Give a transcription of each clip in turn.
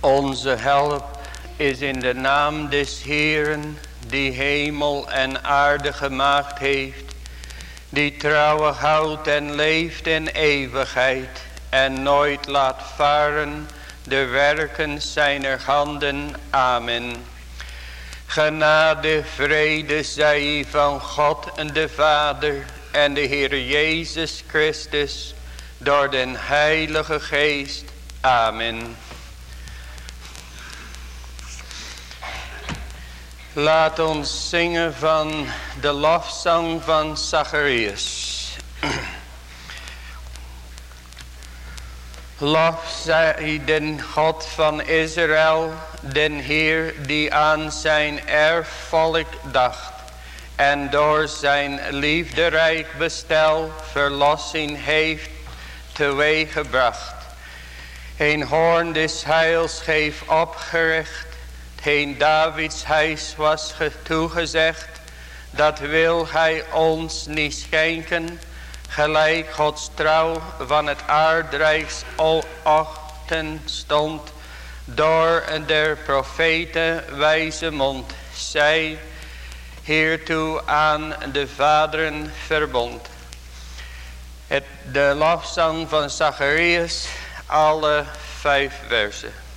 Onze help is in de naam des Heeren, die hemel en aarde gemaakt heeft, die trouwig houdt en leeft in eeuwigheid en nooit laat varen de werken zijner handen. Amen. Genade, vrede zij van God en de Vader en de Heer Jezus Christus door den Heilige Geest. Amen. Laat ons zingen van de lofzang van Zacharias. Lof zij den God van Israël, den Heer die aan zijn erfvolk dacht. En door zijn liefderijk bestel verlossing heeft teweeggebracht. Een hoorn des heils geef opgericht. Heen Davids huis was toegezegd. Dat wil hij ons niet schenken gelijk Gods trouw van het aardrijks ochten stond, door der profeten wijze mond, zij hiertoe aan de vaderen verbond. Het, de lofzang van Zacharias, alle vijf versen.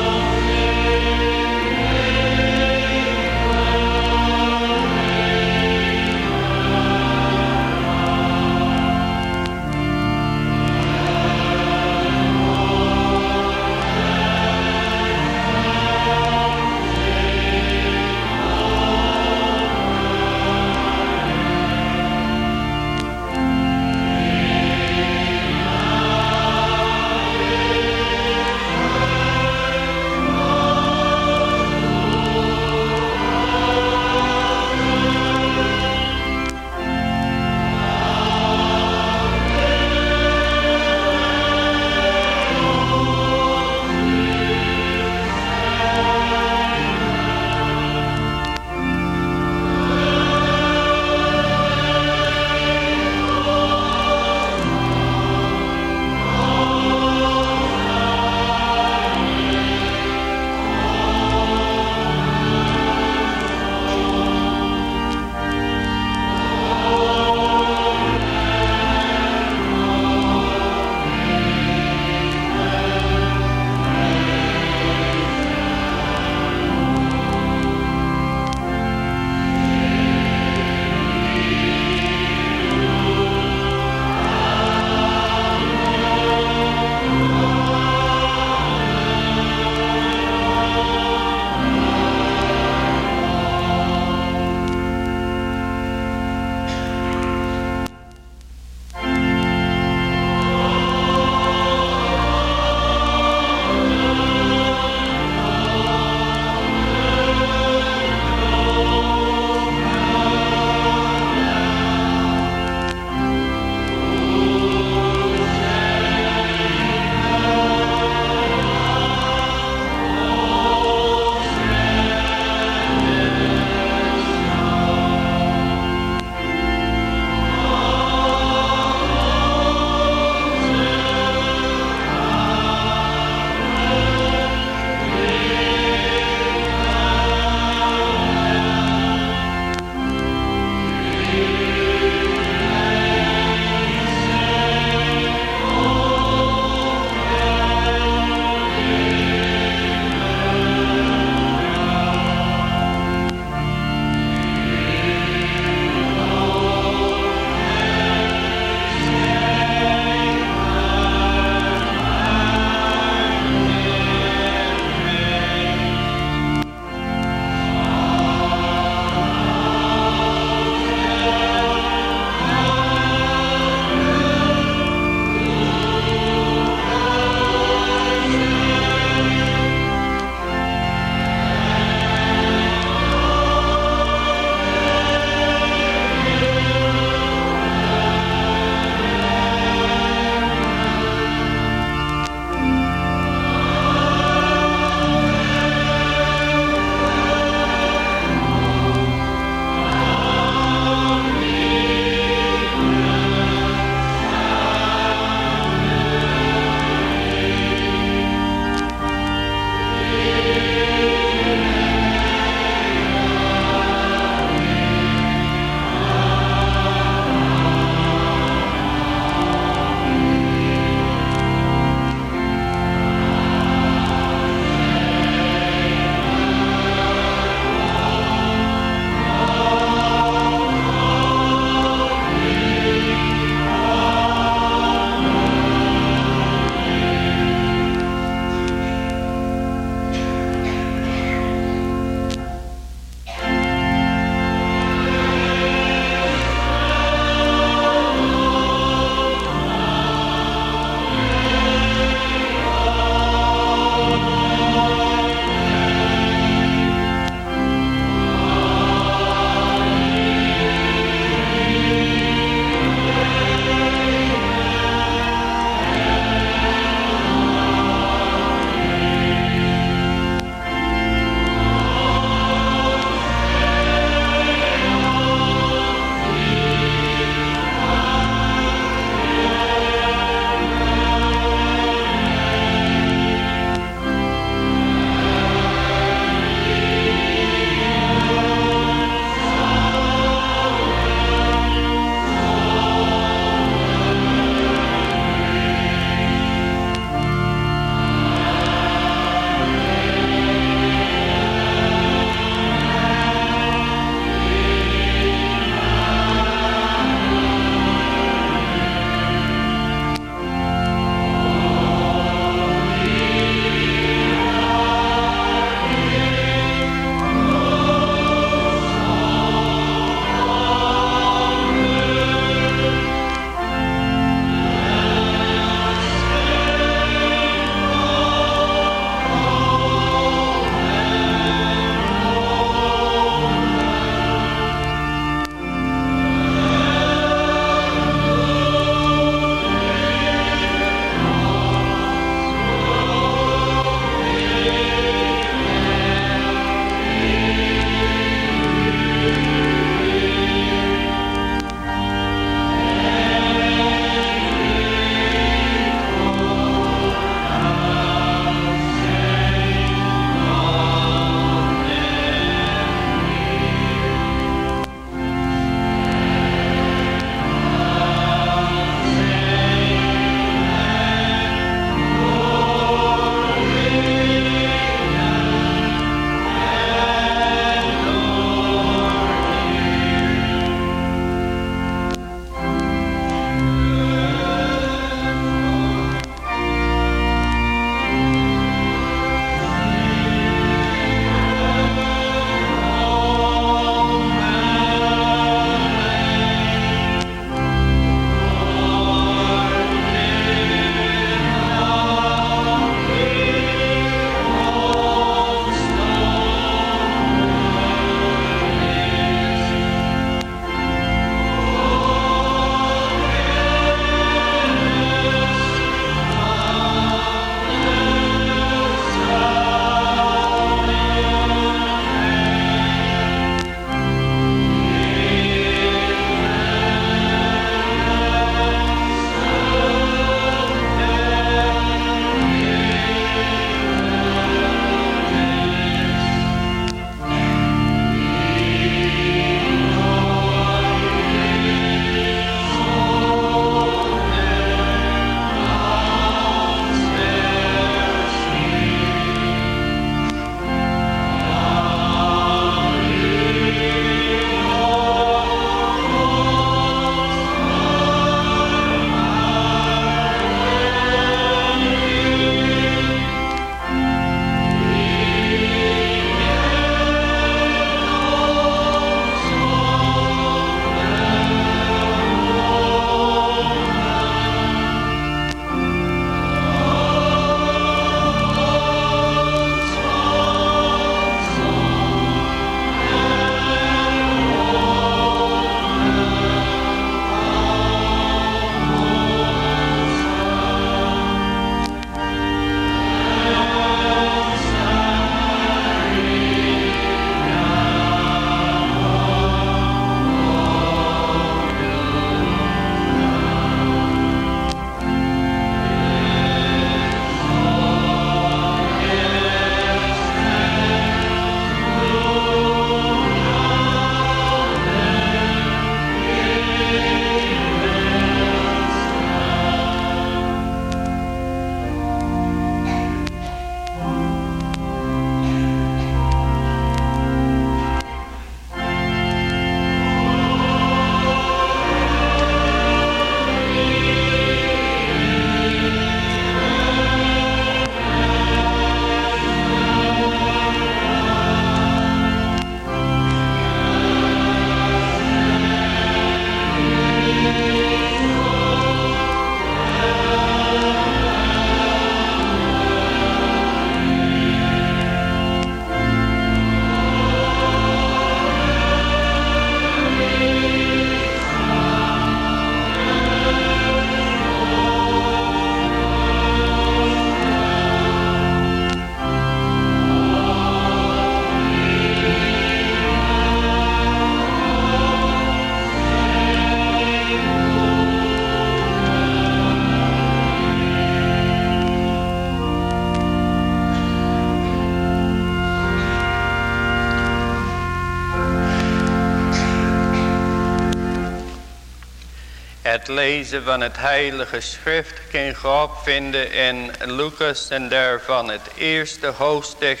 Het lezen van het heilige schrift kun je opvinden in Lucas en daarvan het eerste hoofdstuk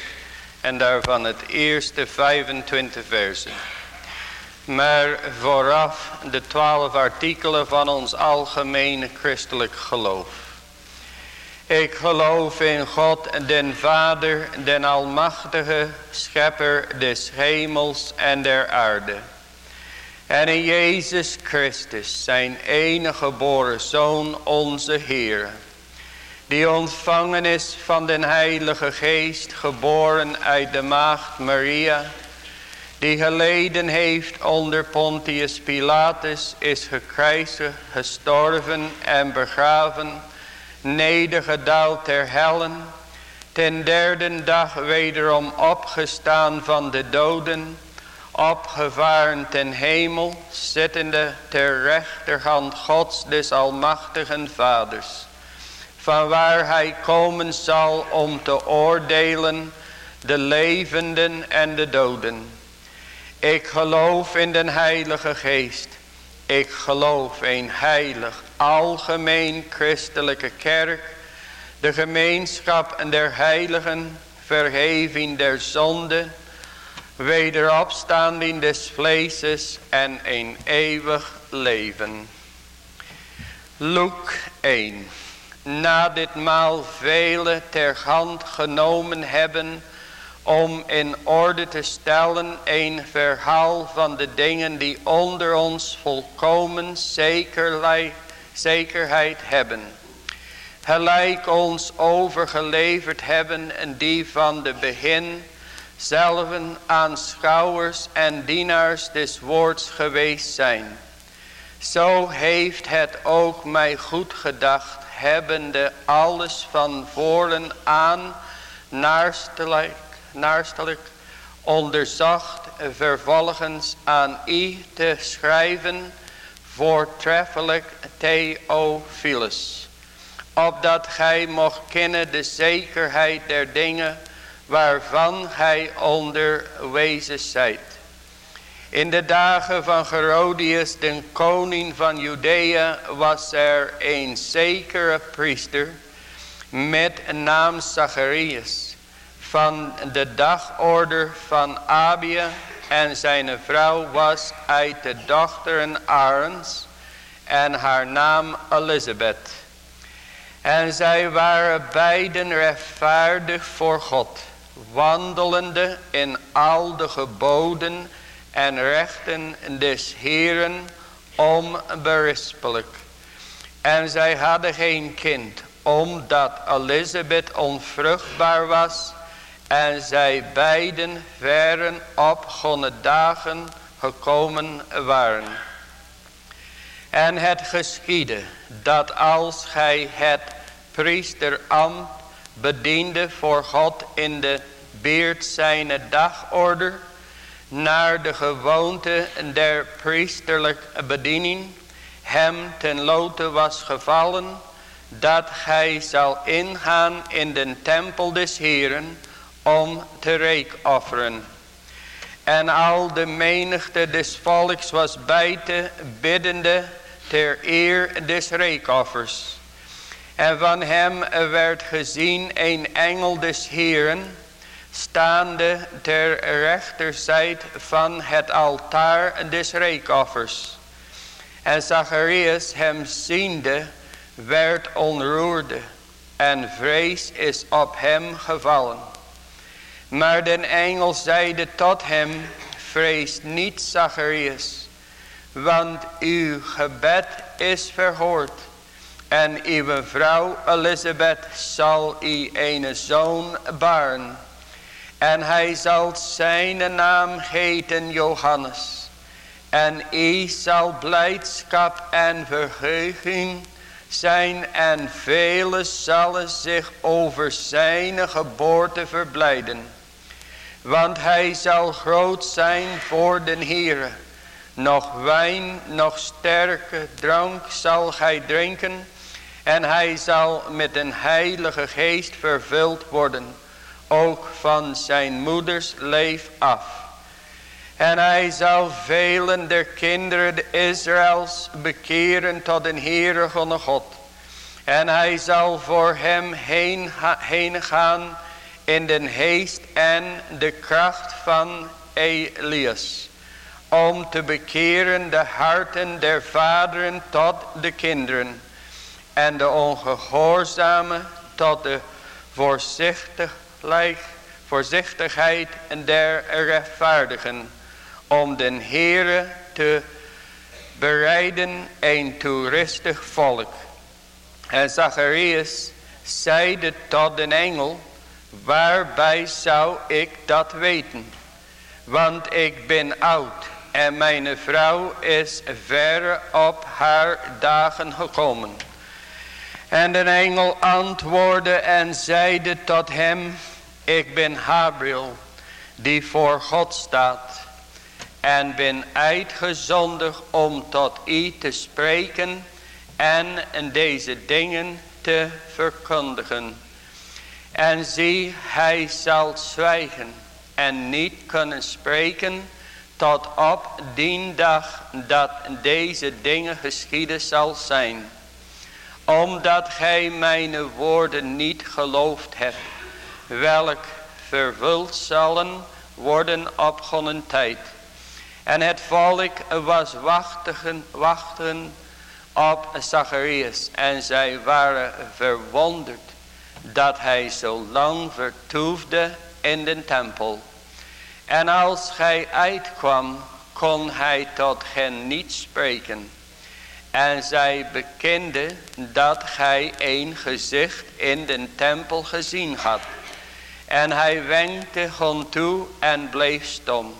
en daarvan het eerste 25 versen. Maar vooraf de twaalf artikelen van ons algemene christelijk geloof. Ik geloof in God, den Vader, den Almachtige, Schepper des hemels en der aarde. En in Jezus Christus, zijn enige geboren Zoon, onze Heer. Die ontvangen is van den Heilige Geest, geboren uit de Maagd Maria. Die geleden heeft onder Pontius Pilatus, is gekruisigd, gestorven en begraven nedergedaald ter hellen, ten derde dag wederom opgestaan van de doden, opgevaren ten hemel, zittende ter rechterhand Gods des almachtigen Vaders, van waar hij komen zal om te oordelen de levenden en de doden. Ik geloof in den Heilige Geest. Ik geloof in heilig algemeen christelijke kerk, de gemeenschap der heiligen, verheving der zonde, wederopstanding des vleeses en een eeuwig leven. Luke 1 Na ditmaal vele ter hand genomen hebben om in orde te stellen een verhaal van de dingen die onder ons volkomen zekerheid hebben. Gelijk ons overgeleverd hebben en die van de begin zelven aanschouwers en dienaars des woords geweest zijn. Zo heeft het ook mij goed gedacht, hebbende alles van voren aan naarstelijk, naarstelijk onderzocht, vervolgens aan i te schrijven voortreffelijk Theophilus. Opdat gij mocht kennen de zekerheid der dingen waarvan gij onderwezen zijt. In de dagen van Herodias, de koning van Judea, was er een zekere priester met naam Zacharias van de dagorder van Abia en zijn vrouw was uit de dochteren Arends en haar naam Elisabeth. En zij waren beiden rechtvaardig voor God, wandelende in al de geboden en rechten des Heeren onberispelijk. En zij hadden geen kind, omdat Elisabeth onvruchtbaar was en zij beiden verren op dagen gekomen waren. En het geschiedde dat als gij het priesterambt bediende voor God in de beert zijne dagorder, naar de gewoonte der priesterlijke bediening, hem ten lote was gevallen, dat gij zal ingaan in den tempel des Heeren, om te reekofferen. En al de menigte des volks was te biddende ter eer des reekoffers. En van hem werd gezien een engel des Heeren, staande ter rechterzijde van het altaar des reekoffers. En Zacharias hem ziende, werd onroerde, en vrees is op hem gevallen. Maar den engel zeide tot hem, vrees niet Zacharias, want uw gebed is verhoord. En uw vrouw Elisabeth zal u een zoon baren. En hij zal zijn naam heten Johannes. En u zal blijdschap en verheuging zijn en velen zullen zich over zijn geboorte verblijden. Want hij zal groot zijn voor den Heere. Nog wijn, nog sterke drank zal hij drinken. En hij zal met een heilige geest vervuld worden. Ook van zijn moeders leef af. En hij zal velen der kinderen Israëls bekeren tot een Heere God. En hij zal voor hem heen, gaan in den heest en de kracht van Elias. Om te bekeren de harten der vaderen tot de kinderen. En de ongehoorzamen tot de voorzichtigheid der rechtvaardigen. Om den Heere te bereiden een toeristig volk. En Zacharias zeide tot den engel, waarbij zou ik dat weten? Want ik ben oud en mijn vrouw is verre op haar dagen gekomen. En de engel antwoordde en zeide tot hem, ik ben Gabriel, die voor God staat. En ben uitgezondigd om tot u te spreken en deze dingen te verkondigen. En zie, hij zal zwijgen en niet kunnen spreken tot op die dag dat deze dingen geschieden zal zijn. Omdat gij mijn woorden niet geloofd hebt, welk vervuld zullen worden op gonnen tijd. En het volk was wachten, wachten op Zacharias. En zij waren verwonderd dat hij zo lang vertoefde in de tempel. En als hij uitkwam, kon hij tot hen niet spreken. En zij bekende dat hij een gezicht in de tempel gezien had. En hij wenkte hun toe en bleef stom.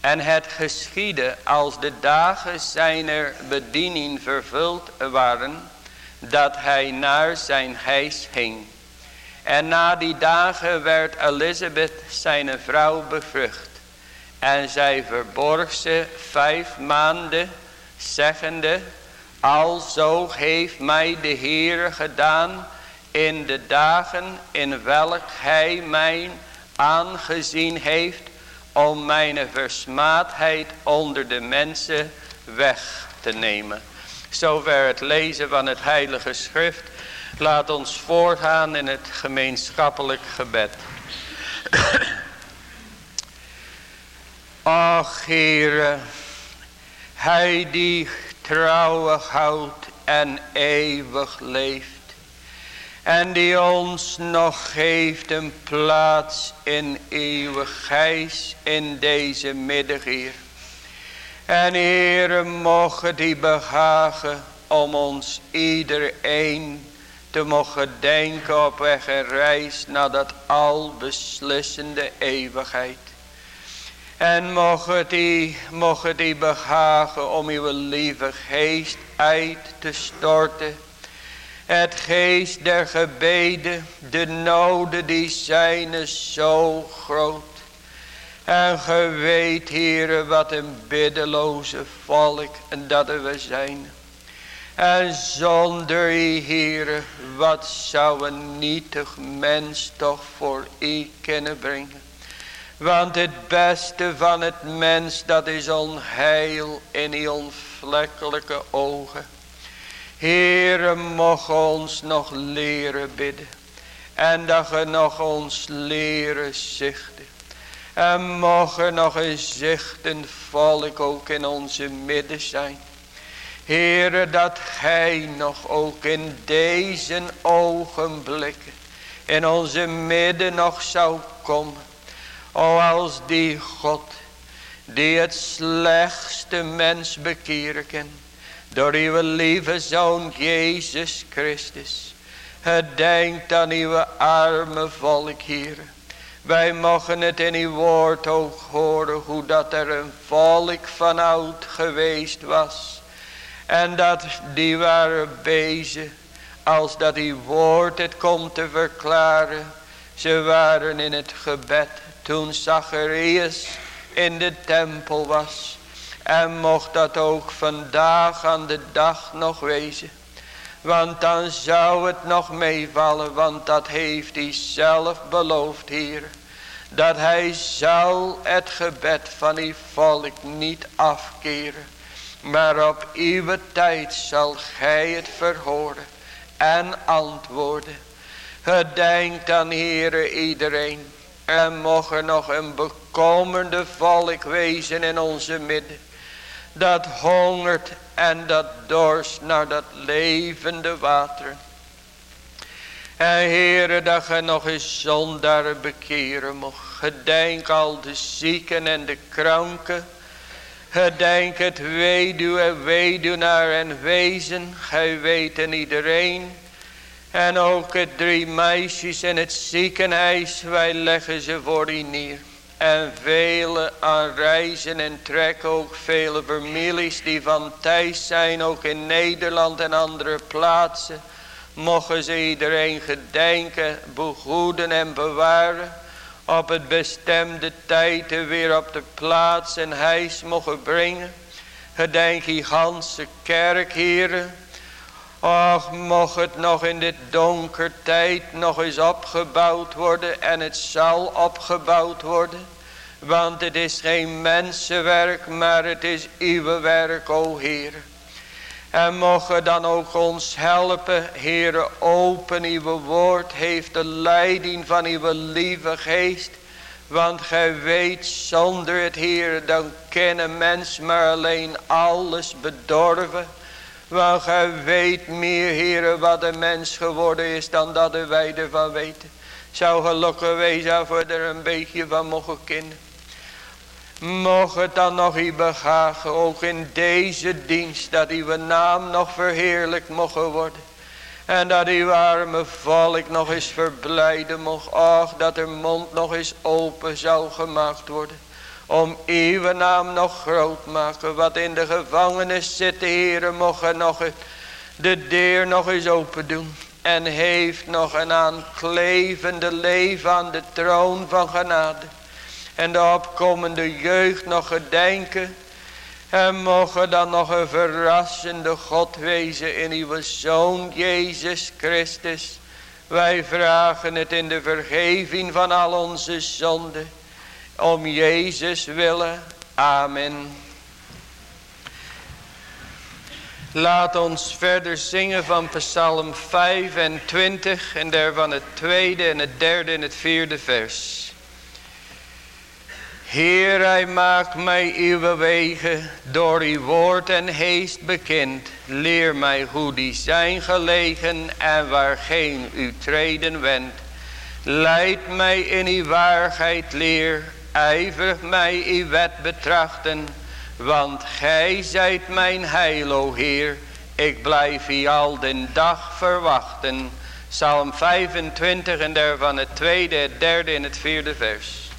En het geschiedde als de dagen zijner bediening vervuld waren, dat hij naar zijn huis ging. En na die dagen werd Elisabeth zijn vrouw bevrucht. En zij verborg ze vijf maanden, zeggende, alzo heeft mij de Heer gedaan in de dagen in welk hij mij aangezien heeft om mijn versmaadheid onder de mensen weg te nemen. Zover het lezen van het heilige schrift. Laat ons voorgaan in het gemeenschappelijk gebed. Ach Heere, Hij die trouwig houdt en eeuwig leeft. En die ons nog geeft een plaats in eeuwigheid in deze middag hier. En Heere, mogen die behagen om ons iedereen te mogen denken op weg en reis naar dat albeslissende eeuwigheid. En mogen die, mogen die behagen om uw lieve geest uit te storten het geest der gebeden, de noden die zijn zo groot. En ge weet, heren, wat een biddeloze volk en dat we zijn. En zonder u, heren, wat zou een nietig mens toch voor u kunnen brengen. Want het beste van het mens, dat is onheil in uw onvlekkelijke ogen. Heere, mocht ons nog leren bidden. En dat ge nog ons leren zichten. En mogen nog een zichtend volk ook in onze midden zijn. Heere, dat gij nog ook in deze ogenblikken in onze midden nog zou komen. O, als die God, die het slechtste mens bekeren kan door uw lieve Zoon Jezus Christus. Gedenkt aan uw arme volk hier. Wij mogen het in uw woord ook horen hoe dat er een volk van oud geweest was. En dat die waren bezig als dat uw woord het komt te verklaren. Ze waren in het gebed toen Zacharias in de tempel was. En mocht dat ook vandaag aan de dag nog wezen. Want dan zou het nog meevallen. Want dat heeft hij zelf beloofd hier. dat hij zal het gebed van uw volk niet afkeren. Maar op uw tijd zal gij het verhoren en antwoorden. Gedenk dan Heere iedereen. En mocht er nog een bekomende volk wezen in onze midden. Dat hongert en dat dorst naar dat levende water. En Heere dat ge nog eens zondaar bekeren mocht. Gedenk al de zieken en de kranken. Gedenk het weduwe, weduwnaar en wezen. Gij weet en iedereen. En ook het drie meisjes in het ziekenhuis. Wij leggen ze voor u neer. En vele aan reizen en trekken ook vele families die van thuis zijn. Ook in Nederland en andere plaatsen. Mogen ze iedereen gedenken, begoeden en bewaren. Op het bestemde tijd weer op de plaats en huis mogen brengen. Gedenk die ganse kerk, heren. Och, mocht het nog in dit donker tijd nog eens opgebouwd worden. En het zal opgebouwd worden. Want het is geen mensenwerk, maar het is uw werk, o Heer. En mogen dan ook ons helpen, Heere, open uw woord, heeft de leiding van uw lieve geest. Want gij weet, zonder het Heer, dan kennen mens maar alleen alles bedorven. Want gij weet meer, Heere, wat een mens geworden is dan dat wij ervan weten. Zou gelukkig wezen we er een beetje van mogen kennen. Mocht het dan nog u begagen, ook in deze dienst, dat uw naam nog verheerlijkt mogen worden. En dat uw arme volk nog eens verblijden mocht. Och, dat er mond nog eens open zou gemaakt worden. Om uw naam nog groot maken. Wat in de gevangenis zit, de Heer, mocht nog de deur nog eens open doen. En heeft nog een aanklevende leven aan de troon van genade en de opkomende jeugd nog gedenken. En mogen dan nog een verrassende God wezen in uw Zoon Jezus Christus. Wij vragen het in de vergeving van al onze zonden. Om Jezus willen. Amen. Laat ons verder zingen van Psalm 25 en daarvan het tweede en het derde en het vierde vers. Heer, hij maakt mij uw wegen door uw woord en heest bekend. Leer mij hoe die zijn gelegen en waar geen u treden wendt. Leid mij in uw waarheid leer, ijverig mij uw wet betrachten. Want gij zijt mijn heil, o Heer, ik blijf u al den dag verwachten. Psalm 25 en daarvan het tweede, het derde en het vierde vers.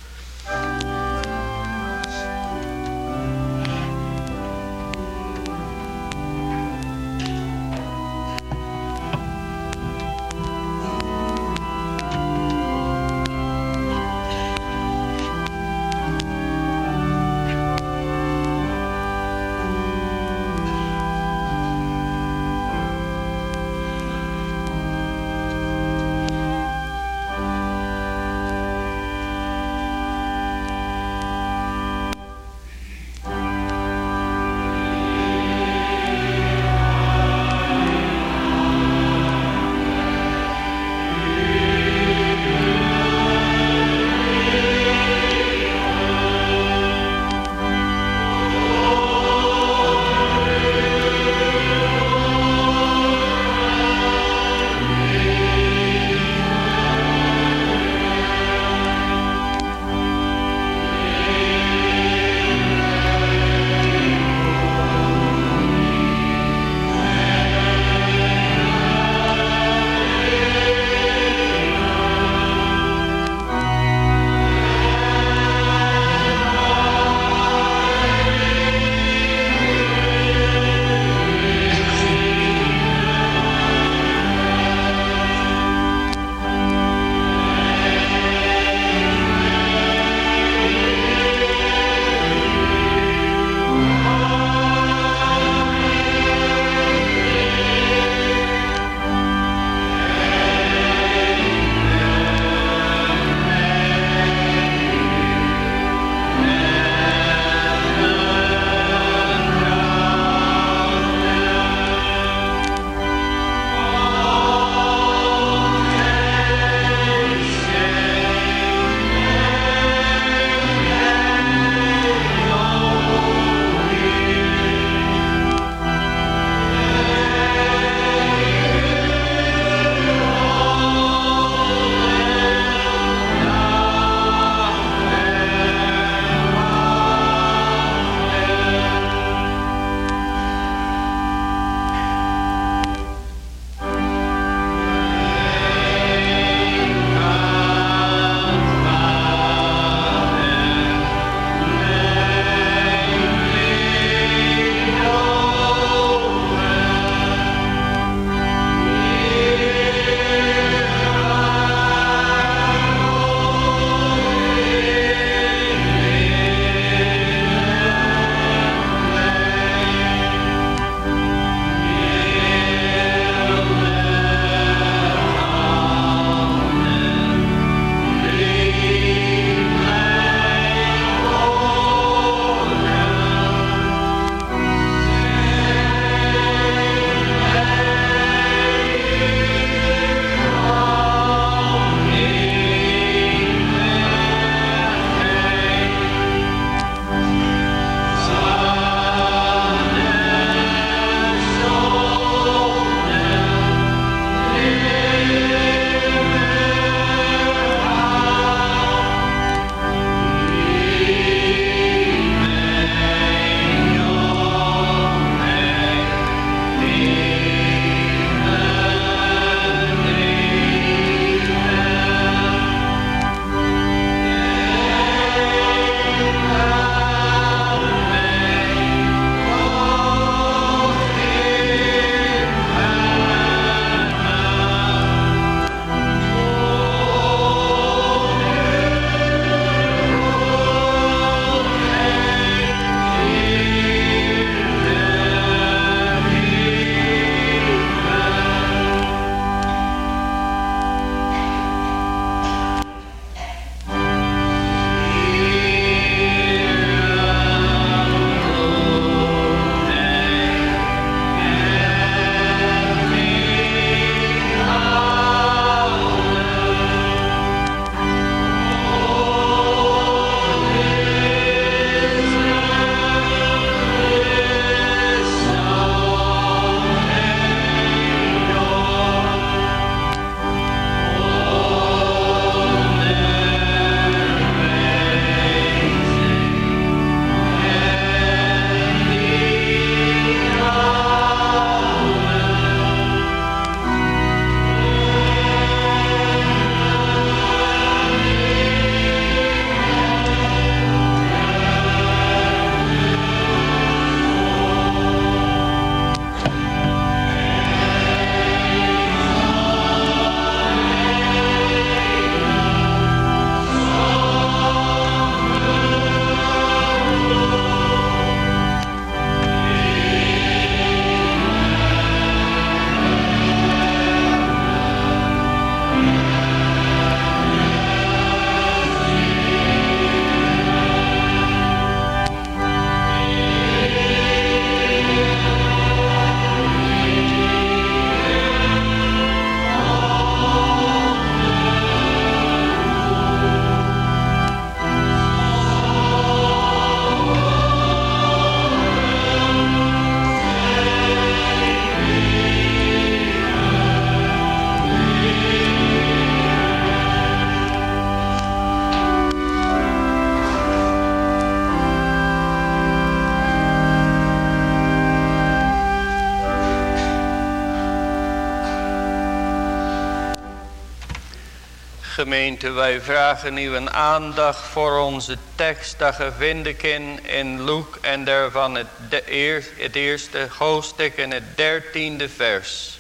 Gemeente, wij vragen u een aandacht voor onze tekst dat we vinden in, in Luke en daarvan het, de, het eerste hoofdstuk en het dertiende vers.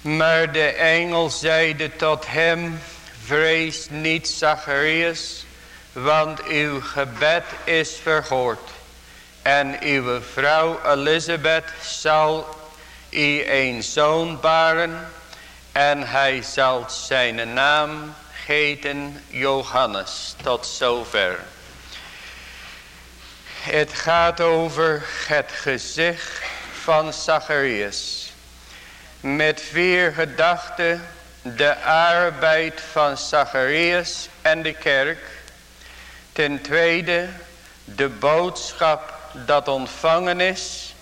Maar de engel zeide tot hem, vrees niet Zacharias, want uw gebed is verhoord. En uw vrouw Elisabeth zal u een zoon baren en hij zal zijn naam heten Johannes. Tot zover. Het gaat over het gezicht van Zacharias. Met vier gedachten de arbeid van Zacharias en de kerk. Ten tweede de boodschap dat ontvangen is.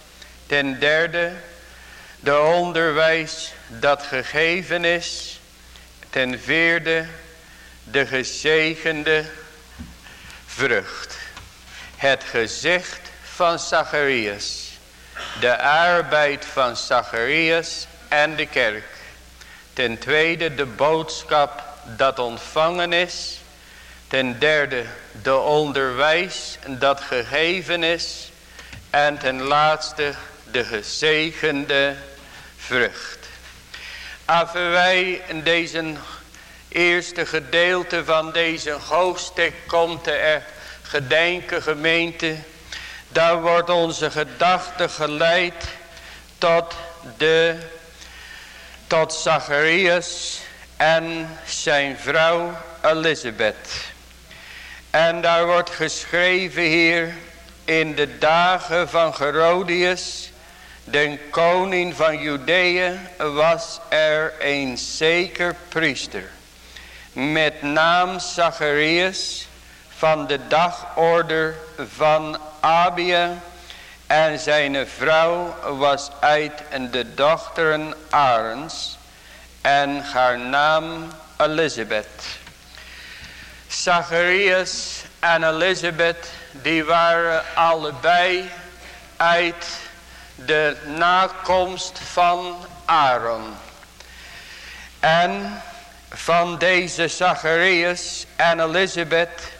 Ten derde de onderwijs dat gegeven is. Ten vierde de gezegende vrucht. Het gezicht van Zacharias. De arbeid van Zacharias en de kerk. Ten tweede de boodschap dat ontvangen is. Ten derde de onderwijs dat gegeven is. En ten laatste de gezegende vrucht. Als wij in deze eerste gedeelte van deze hoofdstuk komt er gedenken gemeente. Daar wordt onze gedachte geleid tot de tot Zacharias en zijn vrouw Elisabeth. En daar wordt geschreven hier in de dagen van Herodias, de koning van Judea, was er een zeker priester. Met naam Zacharias van de dagorde van Abia. En zijn vrouw was uit de dochteren Arens. En haar naam Elisabeth. Zacharias en Elisabeth die waren allebei uit de nakomst van Aaron. En van deze Zacharias en Elisabeth,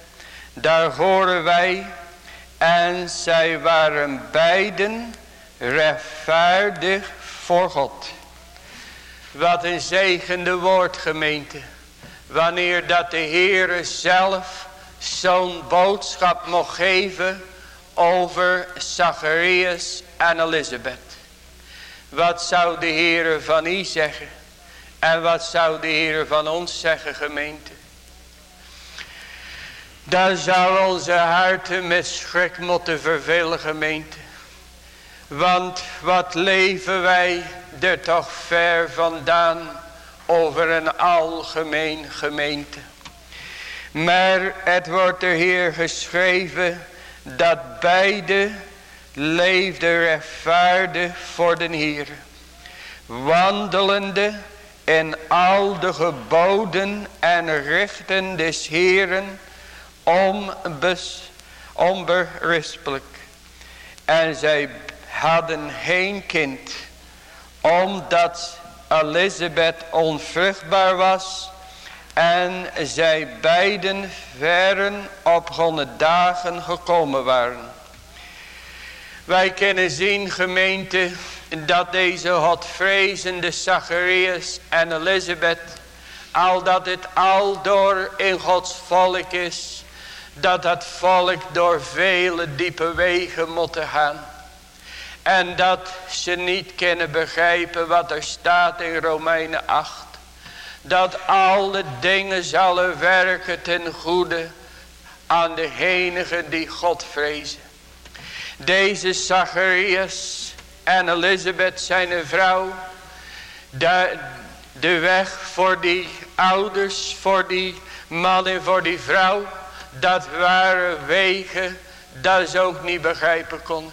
daar horen wij, en zij waren beiden rechtvaardig voor God. Wat een zegende woord gemeente. Wanneer dat de Heere zelf zo'n boodschap mocht geven over Zacharias en Elisabeth. Wat zou de Heere van u zeggen? En wat zou de Heer van ons zeggen gemeente? Dan zou onze harten met schrik moeten vervelen gemeente. Want wat leven wij er toch ver vandaan over een algemeen gemeente. Maar het wordt er hier geschreven dat beide leefden rechtvaardig voor de Heer. Wandelende in al de geboden en richten des Heeren onbes, onberispelijk. En zij hadden geen kind, omdat Elisabeth onvruchtbaar was en zij beiden verren op hun dagen gekomen waren. Wij kunnen zien gemeente dat deze godvrezende Zacharias en Elisabeth, al dat het al door in Gods volk is, dat dat volk door vele diepe wegen moeten gaan. En dat ze niet kunnen begrijpen wat er staat in Romeinen 8. Dat alle dingen zullen werken ten goede aan de enige die God vrezen. Deze Zacharias en Elisabeth zijn vrouw. De, de weg voor die ouders, voor die man en voor die vrouw. Dat waren wegen dat ze ook niet begrijpen konden.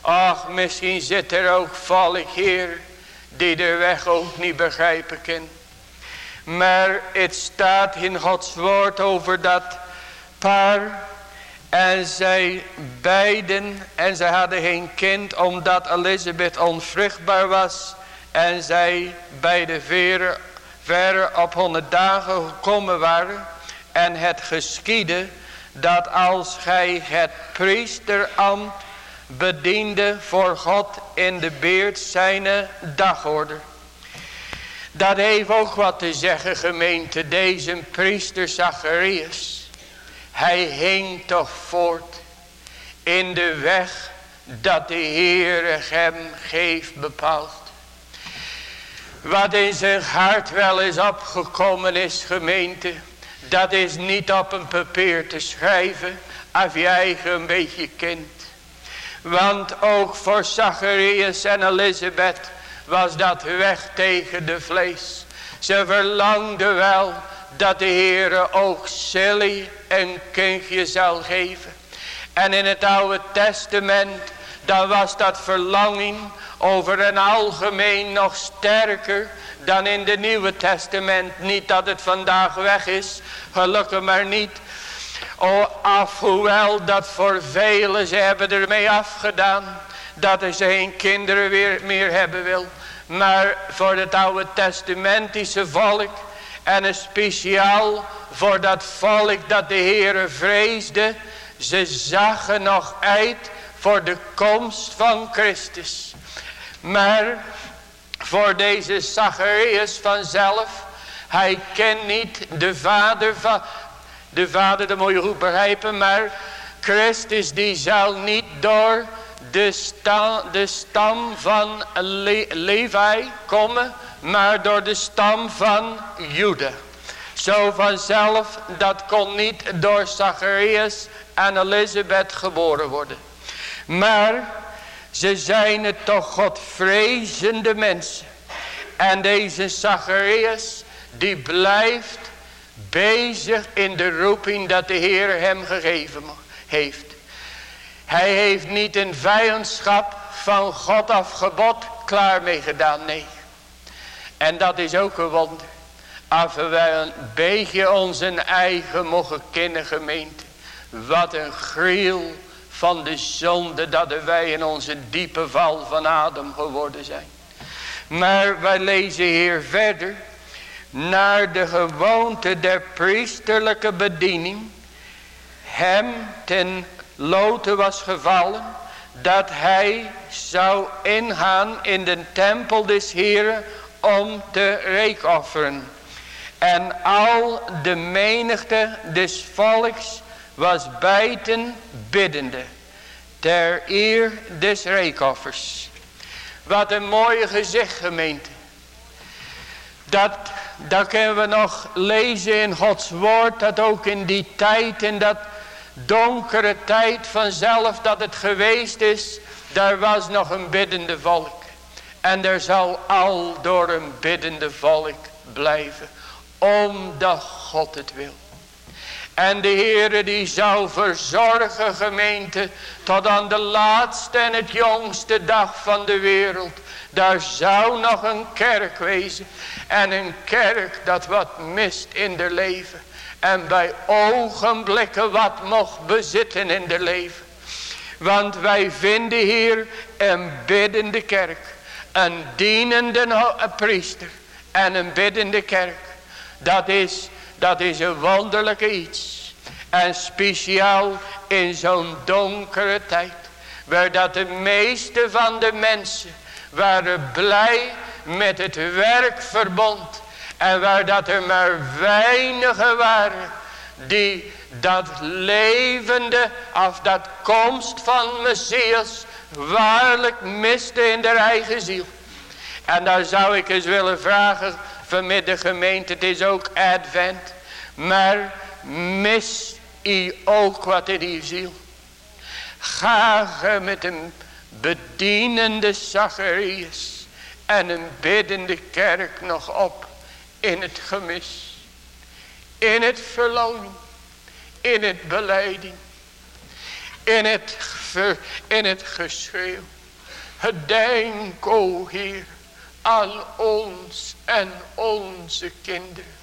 Ach, misschien zit er ook volk hier die de weg ook niet begrijpen kan. Maar het staat in Gods woord over dat paar en zij beiden, en zij hadden geen kind omdat Elisabeth onvruchtbaar was. En zij beide veren, verre op honderd dagen gekomen waren. En het geschiedde dat als gij het priesterambt bediende voor God in de beurt zijn dagorde. Dat heeft ook wat te zeggen gemeente, deze priester Zacharias. Hij hing toch voort in de weg dat de Heere hem geeft bepaald. Wat in zijn hart wel is opgekomen is gemeente. Dat is niet op een papier te schrijven. Als je eigen een beetje kent. Want ook voor Zacharias en Elisabeth was dat weg tegen de vlees. Ze verlangden wel dat de Heere ook Silly een kindje zal geven. En in het oude testament dan was dat verlanging over een algemeen nog sterker dan in de nieuwe testament. Niet dat het vandaag weg is, gelukkig maar niet. O hoewel dat voor velen, ze hebben ermee afgedaan. Dat ze geen kinderen weer meer hebben wil. Maar voor het oude testamentische volk. En een speciaal voor dat volk dat de Heere vreesde. Ze zagen nog uit voor de komst van Christus. Maar voor deze Zacharias vanzelf. Hij kent niet de vader van... De vader, dat moet je goed begrijpen. Maar Christus die zal niet door de stam, de stam van Le Levi komen. Maar door de stam van Juda. Zo vanzelf, dat kon niet door Zacharias en Elisabeth geboren worden. Maar ze zijn het toch Godvrezende mensen. En deze Zacharias die blijft bezig in de roeping dat de Heer hem gegeven heeft. Hij heeft niet een vijandschap van God af gebod klaar mee gedaan, nee. En dat is ook een wonder. Als wij een beetje onze eigen mogen kennen gemeente. Wat een griel van de zonde dat wij in onze diepe val van adem geworden zijn. Maar wij lezen hier verder. Naar de gewoonte der priesterlijke bediening. Hem ten lote was gevallen. Dat hij zou ingaan in de tempel des Heren om te reekofferen. En al de menigte des volks was bijten biddende. Ter eer des reekoffers. Wat een mooie gezicht gemeente. Dat, dat kunnen we nog lezen in Gods woord. Dat ook in die tijd, in dat donkere tijd vanzelf dat het geweest is. Daar was nog een biddende volk. En er zal al door een biddende volk blijven. Omdat God het wil. En de Heere die zou verzorgen gemeente tot aan de laatste en het jongste dag van de wereld. Daar zou nog een kerk wezen. En een kerk dat wat mist in de leven. En bij ogenblikken wat mocht bezitten in de leven. Want wij vinden hier een biddende kerk. Een dienende priester. En een biddende kerk. Dat is dat is een wonderlijke iets. En speciaal in zo'n donkere tijd. Waar dat de meeste van de mensen waren blij met het werkverbond. En waar dat er maar weinigen waren die dat levende of dat komst van Messias waarlijk miste in de eigen ziel. En daar zou ik eens willen vragen vanmiddag gemeente, het is ook advent. Maar mis u ook wat in uw ziel. Ga met een bedienende Zacharias en een biddende kerk nog op in het gemis. In het verlangen. In het beleiding. In het, in het geschreeuw. Denk, o Heer, aan ons en onze kinderen.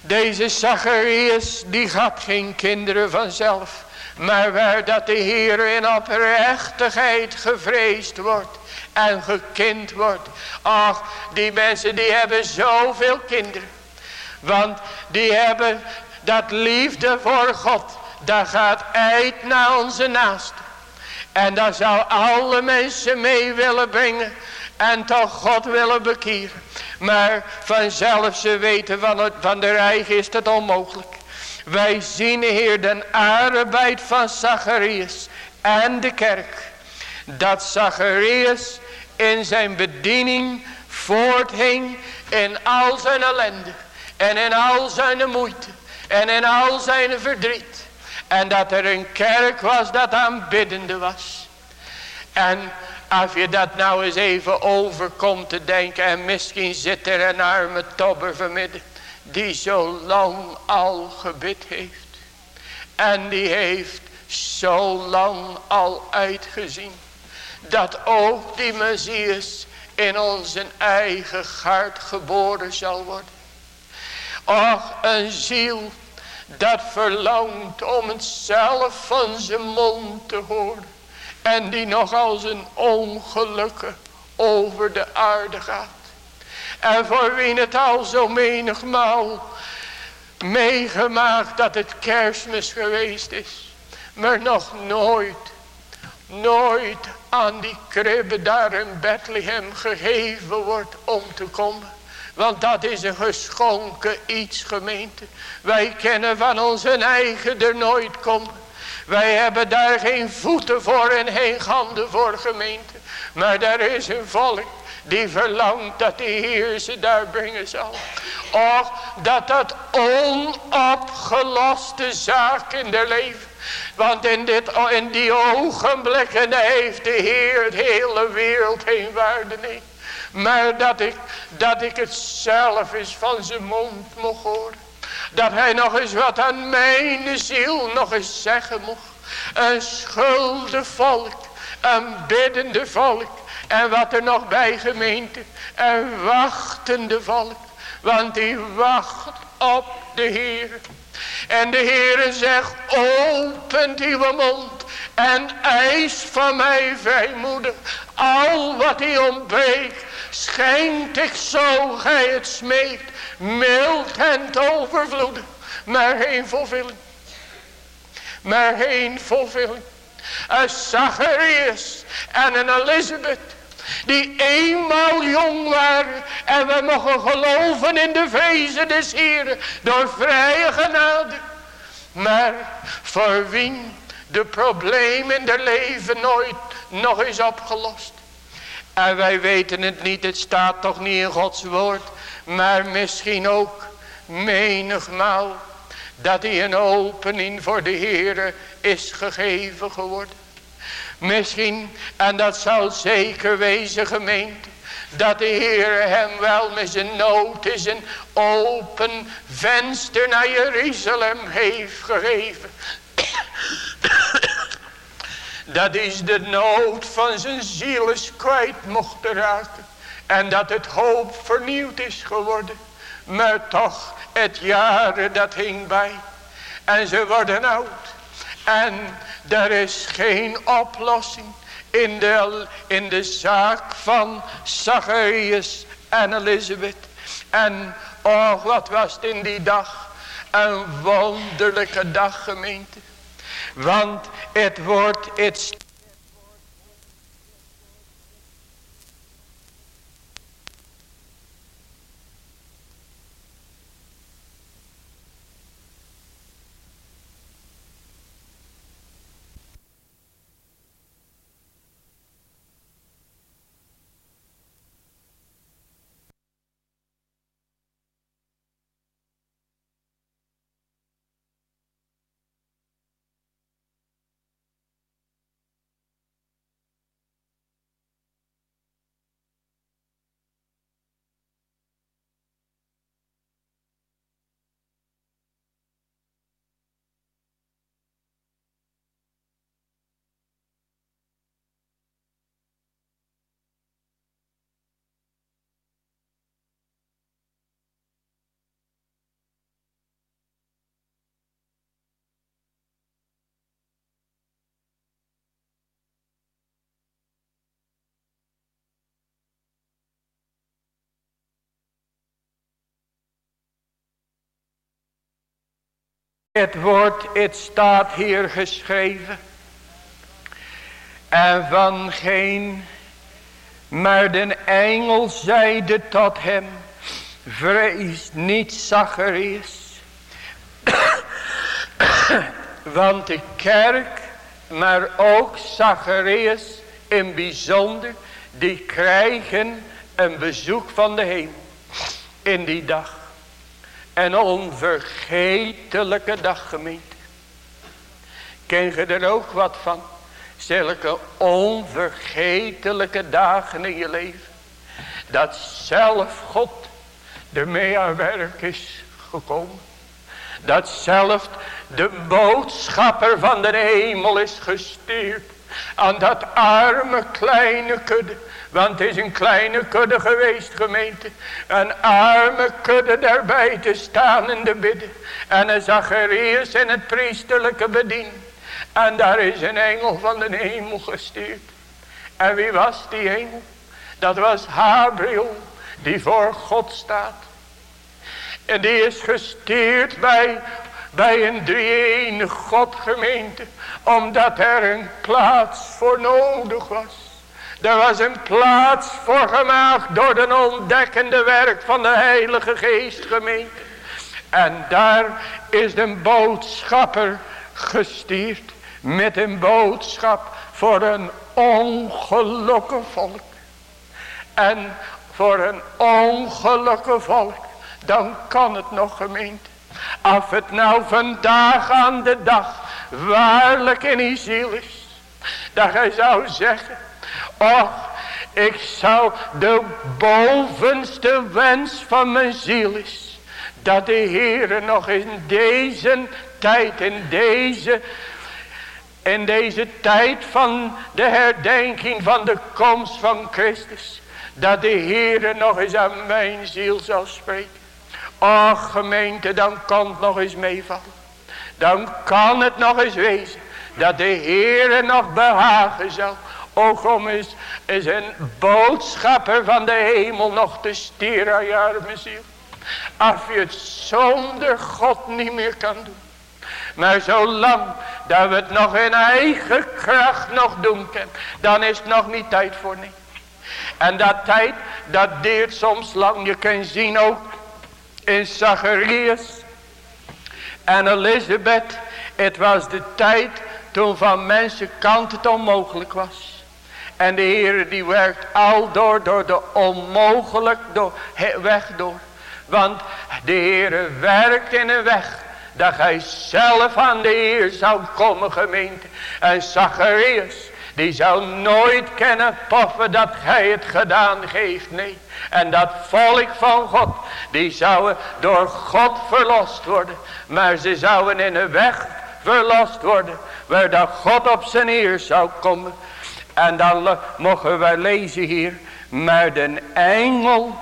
Deze Zacharias die had geen kinderen vanzelf. Maar waar dat de Heer in oprechtigheid gevreesd wordt. en gekind wordt. Ach, die mensen die hebben zoveel kinderen. Want die hebben dat liefde voor God. Dat gaat uit naar onze naasten. En daar zou alle mensen mee willen brengen. En toch God willen bekeren. Maar vanzelf ze weten van, het, van de reich is het onmogelijk. Wij zien hier de arbeid van Zacharias en de kerk. Dat Zacharias in zijn bediening voorthing in al zijn ellende. En in al zijn moeite. En in al zijn verdriet. En dat er een kerk was dat aanbiddende was. En als je dat nou eens even overkomt te denken. En misschien zit er een arme tobber vanmiddag. Die zo lang al gebid heeft. En die heeft zo lang al uitgezien. Dat ook die Messias in onze eigen hart geboren zal worden. Och, een ziel dat verlangt om het zelf van zijn mond te horen. En die nog als een ongelukke over de aarde gaat. En voor wie het al zo menigmaal meegemaakt dat het kerstmis geweest is. Maar nog nooit, nooit aan die kribbe daar in Bethlehem gegeven wordt om te komen. Want dat is een geschonken iets gemeente. Wij kennen van onze eigen er nooit komen. Wij hebben daar geen voeten voor en geen handen voor gemeente. Maar daar is een volk die verlangt dat de Heer ze daar brengen zal. Och, dat dat onopgeloste zaak in de leven. Want in, dit, in die ogenblikken heeft de Heer de hele wereld heen waarde neemt. Maar dat ik, dat ik het zelf eens van zijn mond mocht horen. Dat hij nog eens wat aan mijn ziel nog eens zeggen mocht. Een schuldig volk. Een biddende volk. En wat er nog bij gemeente. Een wachtende volk. Want die wacht op de Heer. En de Heer zegt. Opent uw mond. En eis van mij vrijmoedig. Al wat hij ontbreekt Schenkt ik zo gij het smeekt. Mild en overvloeden. Maar geen vervulling. Maar geen vervulling. Een Zacharias en een Elisabeth. Die eenmaal jong waren. En we mogen geloven in de vrezen des Heren. Door vrije genade. Maar voor wie de problemen in de leven nooit nog is opgelost. En wij weten het niet, het staat toch niet in Gods woord. Maar misschien ook menigmaal dat hij een opening voor de Heer is gegeven geworden. Misschien, en dat zal zeker wezen gemeente, dat de Heer hem wel met zijn nood is een open venster naar Jeruzalem heeft gegeven. Dat is de nood van zijn ziel kwijt mocht raken. En dat het hoop vernieuwd is geworden. Maar toch het jaren dat hing bij. En ze worden oud. En er is geen oplossing in de, in de zaak van Zacharias en Elisabeth. En oh wat was het in die dag. Een wonderlijke dag gemeente. Want het wordt het Het wordt, het staat hier geschreven. En van geen, maar de engel zeide tot hem, vrees niet Zacharias. Want de kerk, maar ook Zacharias in bijzonder, die krijgen een bezoek van de hemel in die dag. Een onvergetelijke dag gemeente. Ken je er ook wat van? Zulke onvergetelijke dagen in je leven. Dat zelf God ermee aan werk is gekomen. Dat zelf de boodschapper van de hemel is gestuurd. Aan dat arme kleine kudde. Want het is een kleine kudde geweest gemeente. Een arme kudde daarbij te staan in de bidden. En een Zacharias in het priesterlijke bedien. En daar is een engel van de hemel gestuurd. En wie was die engel? Dat was Gabriel. Die voor God staat. En die is gestuurd bij, bij een drie God gemeente. Omdat er een plaats voor nodig was. Er was een plaats voor gemaakt door de ontdekkende werk van de Heilige Geest gemeente. En daar is de boodschapper gestuurd met een boodschap voor een ongelukkig volk. En voor een ongelukkig volk, dan kan het nog gemeente. Als het nou vandaag aan de dag waarlijk in die ziel is. Dat hij zou zeggen, Och, ik zou de bovenste wens van mijn ziel is. Dat de Heer nog in deze tijd, in deze, in deze tijd van de herdenking van de komst van Christus. Dat de Heer nog eens aan mijn ziel zal spreken. Och gemeente, dan kan het nog eens meevallen. Dan kan het nog eens wezen. Dat de Heer nog behagen zal is, een boodschapper van de hemel nog te stieren aan je ziel. Als je het zonder God niet meer kan doen. Maar zolang dat we het nog in eigen kracht nog doen kunnen. Dan is het nog niet tijd voor niet. En dat tijd dat deert soms lang. Je kunt zien ook in Zacharias en Elisabeth. Het was de tijd toen van mensenkant het onmogelijk was. En de Heer die werkt al door, door de onmogelijk door, weg door. Want de Heer werkt in een weg. Dat hij zelf aan de Heer zou komen gemeente. En Zacharias die zou nooit kennen poffen dat gij het gedaan geeft. Nee. En dat volk van God. Die zouden door God verlost worden. Maar ze zouden in een weg verlost worden. Waar dat God op zijn eer zou komen. En dan mogen wij lezen hier. Maar de engel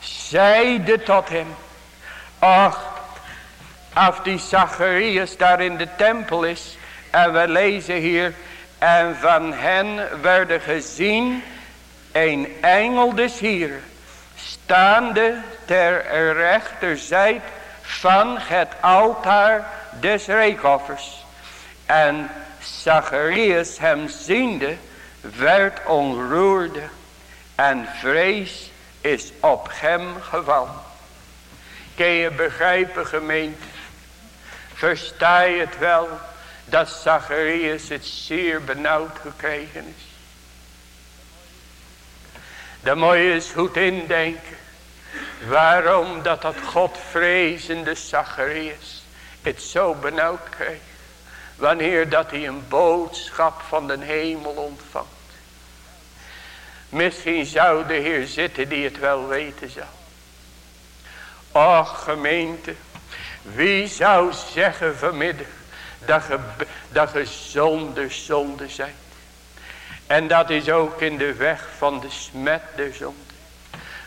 zeide tot hem. Ach, als die Zacharias daar in de tempel is. En we lezen hier. En van hen werden gezien een engel des hier. Staande ter rechterzijde van het altaar des reekoffers. En Zacharias hem ziende werd onroerde en vrees is op hem gevallen. Kun je begrijpen gemeente? Versta je het wel dat Zacharias het zeer benauwd gekregen is? Dan moet je eens goed indenken. Waarom dat dat Godvrezende Zacharias het zo benauwd kreeg. Wanneer dat hij een boodschap van de hemel ontvangt. Misschien zou de Heer zitten die het wel weten zou. Och gemeente. Wie zou zeggen vanmiddag. Dat je, dat je zonder zonde zijt. En dat is ook in de weg van de smet der zonde.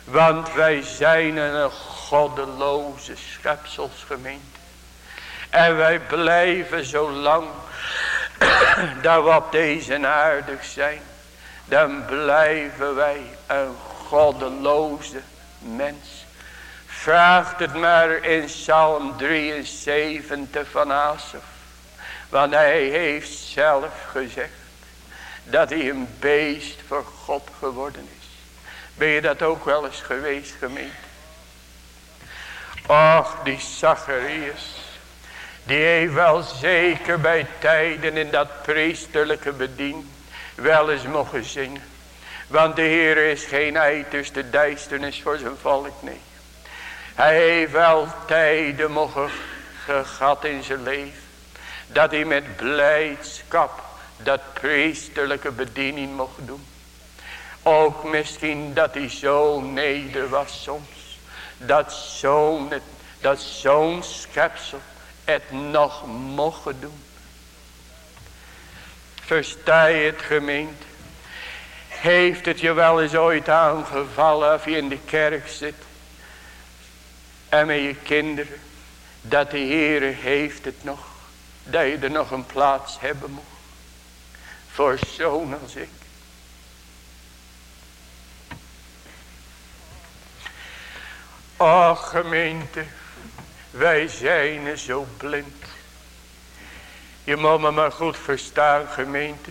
Want wij zijn een goddeloze schepselsgemeente. En wij blijven zo lang dat op deze aardig zijn. Dan blijven wij een goddeloze mens. Vraagt het maar in Psalm 73 van Asaf. Want hij heeft zelf gezegd dat hij een beest voor God geworden is. Ben je dat ook wel eens geweest gemeente? Och die Zacharias. Die heeft wel zeker bij tijden in dat priesterlijke bedien wel eens mogen zingen. Want de Heer is geen uiterste duisternis voor zijn volk, nee. Hij heeft wel tijden mogen gehad in zijn leven. Dat hij met blijdschap dat priesterlijke bediening mocht doen. Ook misschien dat hij zo neder was soms. Dat zo'n dat zo'n schepsel het nog mocht doen. Versta je het gemeente? Heeft het je wel eens ooit aangevallen als je in de kerk zit. En met je kinderen. Dat de Heere heeft het nog. Dat je er nog een plaats hebben moet. Voor zo'n als ik. Och gemeente. Wij zijn zo blind. Je moet me maar goed verstaan gemeente.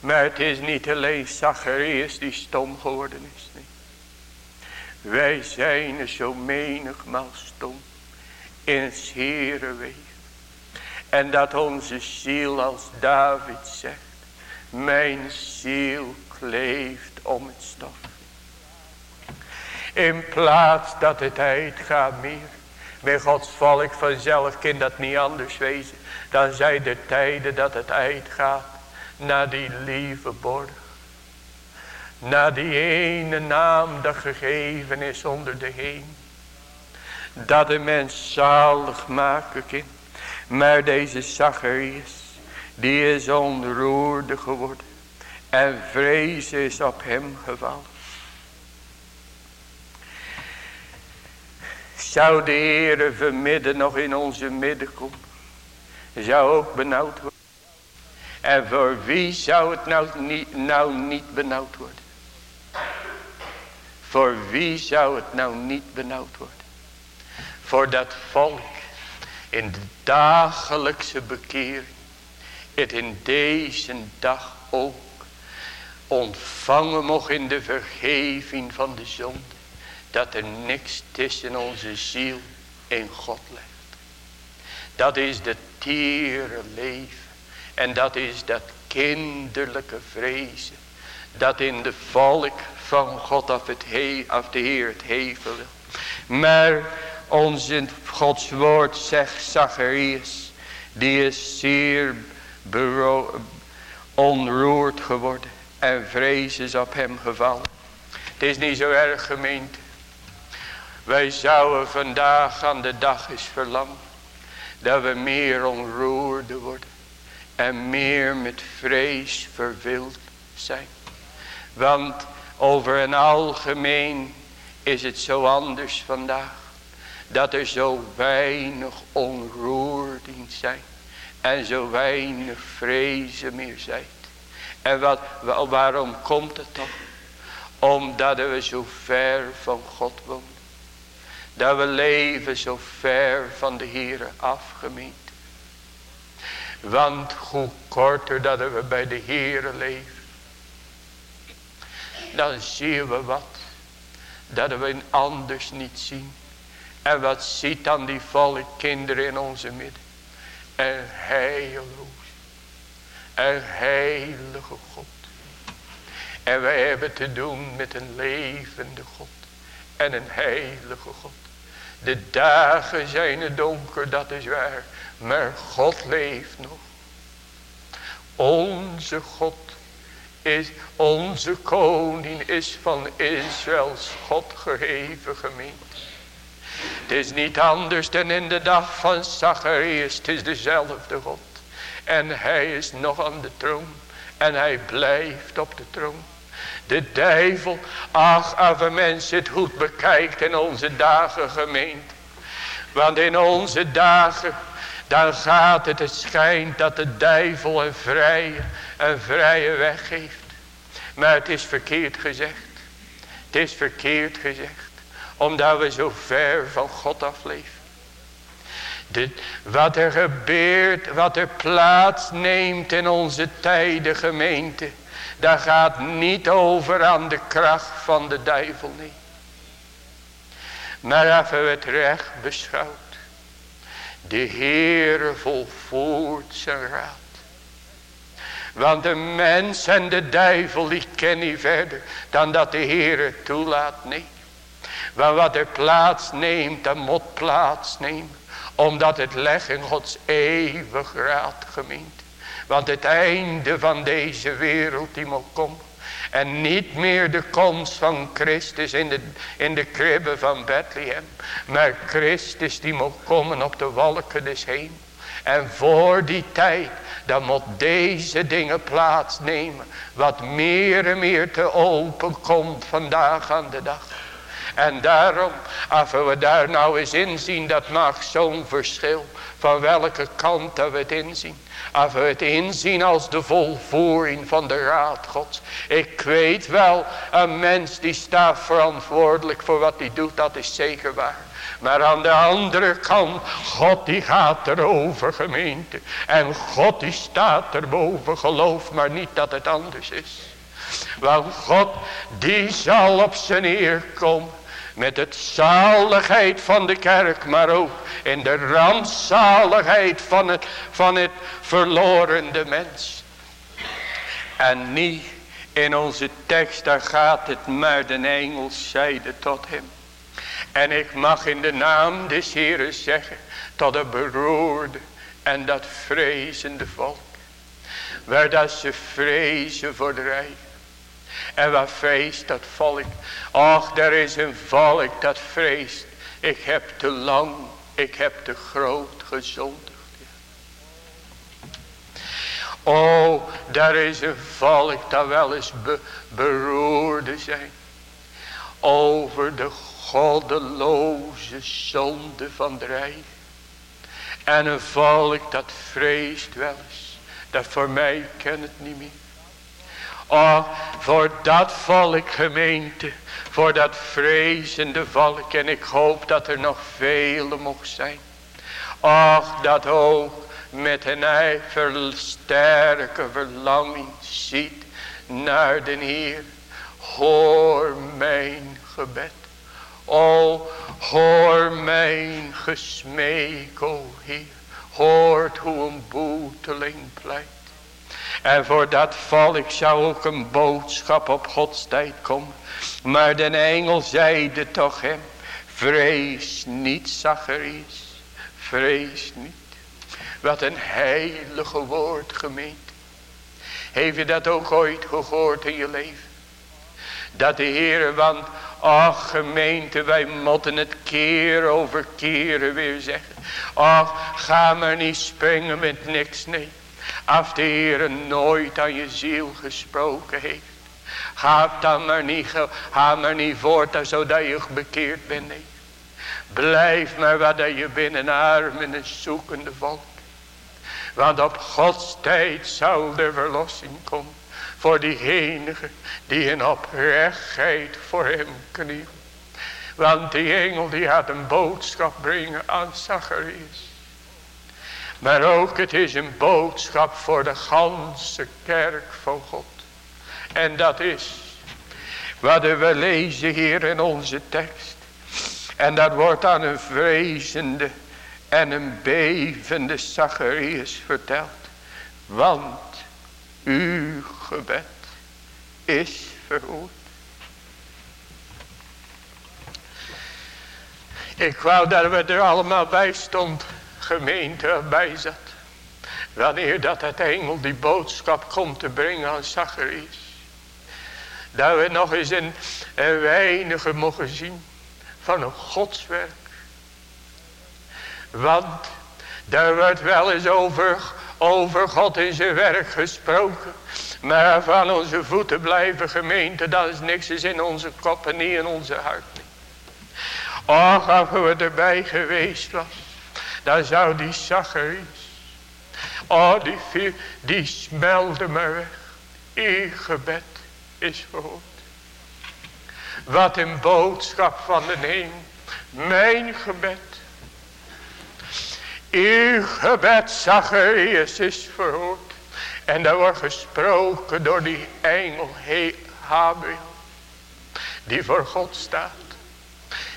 Maar het is niet alleen Zacharias die stom geworden is. Nee. Wij zijn zo menigmaal stom. In het Heerenweg. En dat onze ziel als David zegt. Mijn ziel kleeft om het stof. In plaats dat het uitgaat meer. Met Gods volk vanzelf kan dat niet anders wezen. Dan zijn er tijden dat het uitgaat. Naar die lieve borg. Naar die ene naam dat gegeven is onder de heen. Dat de mens zalig maken kan. Maar deze Zacharias. Die is onroerde geworden. En vrees is op hem gevallen. Zou de Heere vermidden nog in onze midden komen. Zou ook benauwd worden. En voor wie zou het nou niet, nou niet benauwd worden? Voor wie zou het nou niet benauwd worden? Voor dat volk in de dagelijkse bekering. Het in deze dag ook ontvangen mocht in de vergeving van de zonde dat er niks tussen onze ziel en God ligt. Dat is de tiere leven. En dat is dat kinderlijke vrezen. Dat in de volk van God af, het he, de Heer het hevelen. Maar onze Gods woord zegt Zacharias. Die is zeer onroerd geworden. En vrees is op hem gevallen. Het is niet zo erg gemeend wij zouden vandaag aan de dag eens verlangen. Dat we meer onroerde worden. En meer met vrees vervuld zijn. Want over een algemeen is het zo anders vandaag. Dat er zo weinig onroerding zijn. En zo weinig vrezen meer zijn. En wat, waarom komt het toch? Omdat we zo ver van God wonen. Dat we leven zo ver van de Heere afgemeend. Want hoe korter dat we bij de Heere leven. Dan zien we wat. Dat we anders niet zien. En wat ziet dan die volk kinderen in onze midden. Een heiloos. Een heilige God. En wij hebben te doen met een levende God. En een heilige God. De dagen zijn donker, dat is waar. Maar God leeft nog. Onze God is, onze koning is van Israëls God geheven gemeente. Het is niet anders dan in de dag van Zacharias. Het is dezelfde God. En hij is nog aan de troon. En hij blijft op de troon. De duivel, ach, als een mens het goed bekijkt in onze dagen gemeente. Want in onze dagen, dan gaat het, het schijnt dat de duivel een vrije, een vrije weg geeft. Maar het is verkeerd gezegd. Het is verkeerd gezegd. Omdat we zo ver van God afleven. Wat er gebeurt, wat er plaats neemt in onze tijden gemeente. Dat gaat niet over aan de kracht van de duivel, nee. Maar even het recht beschouwt. De Heere volvoert zijn raad. Want de mens en de duivel die kennen niet verder dan dat de Heere toelaat. Nee. Want wat er plaats neemt, dat moet plaats nemen. Omdat het legt in Gods eeuwig raad gemeente. Want het einde van deze wereld die moet komen. En niet meer de komst van Christus in de, in de kribben van Bethlehem. Maar Christus die moet komen op de wolken des hemels. En voor die tijd, dan moet deze dingen plaatsnemen. Wat meer en meer te open komt vandaag aan de dag. En daarom, als we daar nou eens inzien, dat maakt zo'n verschil. Van welke kant dat we het inzien. We het inzien als de volvoering van de raad gods. Ik weet wel, een mens die staat verantwoordelijk voor wat hij doet, dat is zeker waar. Maar aan de andere kant, God die gaat erover gemeente. En God die staat erboven, geloof maar niet dat het anders is. Want God die zal op zijn eer komen. Met het zaligheid van de kerk, maar ook in de rampzaligheid van het, van het verlorende mens. En niet in onze tekst, daar gaat het maar de engel zeide tot hem. En ik mag in de naam des Heeren zeggen, tot het beroerde en dat vrezende volk. Waar dat ze vrezen voor de rij. En wat vreest dat volk? Och, er is een volk dat vreest. Ik heb te lang, ik heb te groot gezondigd. Oh, daar is een volk dat wel eens be, beroerde zijn. Over de goddeloze zonde van de rij. En een volk dat vreest wel eens. Dat voor mij ken het niet meer. Oh, voor dat volk gemeente. Voor dat vrezende volk. En ik hoop dat er nog vele mocht zijn. Och, dat ook met een ijversterke verlanging ziet naar de Heer. Hoor mijn gebed. O, hoor mijn gesmeek, o Heer. Hoort hoe een boeteling pleit. En voor dat volk zou ook een boodschap op Gods tijd komen. Maar de engel zeide toch hem. Vrees niet, Zacharias. Vrees niet. Wat een heilige woord gemeente. Heeft je dat ook ooit gehoord in je leven? Dat de Heer, want ach gemeente, wij moeten het keer over keren weer zeggen. Ach, ga maar niet springen met niks, nee. Als de Heer nooit aan je ziel gesproken heeft. Ga dan maar niet, ga maar niet voort zodat je bekeerd bent, nee. Blijf maar wat je binnen armen en zoekende volk. Want op Gods tijd zal de verlossing komen. Voor diegenigen die in oprechtheid voor hem knielen. Want die engel die had een boodschap brengen aan Zacharias. Maar ook het is een boodschap voor de ganse kerk van God. En dat is wat we lezen hier in onze tekst. En dat wordt aan een vrezende en een bevende Zacharias verteld. Want uw gebed is verhoord. Ik wou dat we er allemaal bij stond, gemeente bij zat. Wanneer dat het engel die boodschap komt te brengen aan Zacharias. Dat we nog eens een, een weinige mogen zien van een godswerk. Want daar wordt wel eens over, over God in zijn werk gesproken. Maar van onze voeten blijven gemeente, dat is niks in onze kop en niet in onze hart. Och, als we erbij geweest was, dan zou die Zacharias, oh die, die smelde maar weg. Uw gebed is verhoord. Wat een boodschap van de hemel. Mijn gebed. Uw gebed, Zacharias, is verhoord. En daar wordt gesproken door die engel Habiel. Die voor God staat.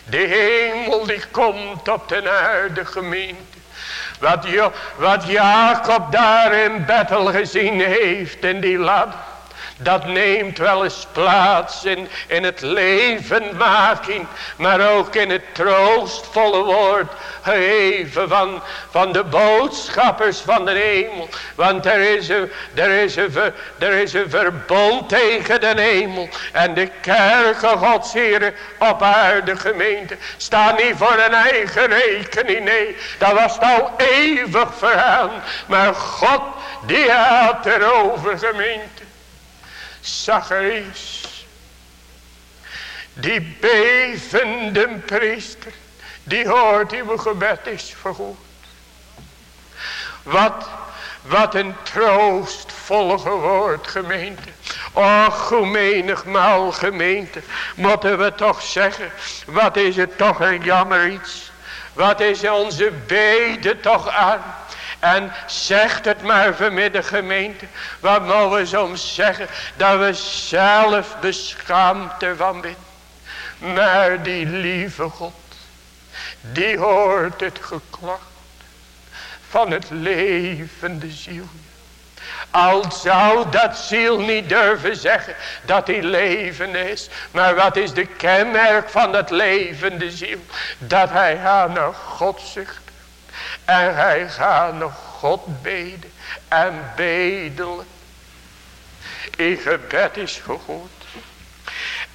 De hemel die komt op de aarde gemeente. Wat, wat Jacob daar in Bethel gezien heeft in die ladder. Dat neemt wel eens plaats in, in het levenmaking. Maar ook in het troostvolle woord geven van, van de boodschappers van de hemel. Want er is, een, er, is er is een verbond tegen de hemel. En de kerken gods op aarde gemeente. Staan niet voor een eigen rekening. Nee, dat was al eeuwig verhaal. Maar God die had erover gemeente. Zacharias. Die bevende priester. Die hoort uw gebed is vergoed. Wat, wat een troostvolle woord gemeente. Och, hoe menigmaal gemeente. Moeten we toch zeggen. Wat is het toch een jammer iets. Wat is onze bede toch aan. En zegt het maar vanmiddag gemeente. Wat mogen we soms zeggen. Dat we zelf beschaamd ervan zijn. Maar die lieve God. Die hoort het geklacht. Van het levende ziel. Al zou dat ziel niet durven zeggen dat hij leven is. Maar wat is de kenmerk van dat levende ziel? Dat hij aan naar God zucht. En hij gaat nog God beden en bedelen. In gebed is gehoord.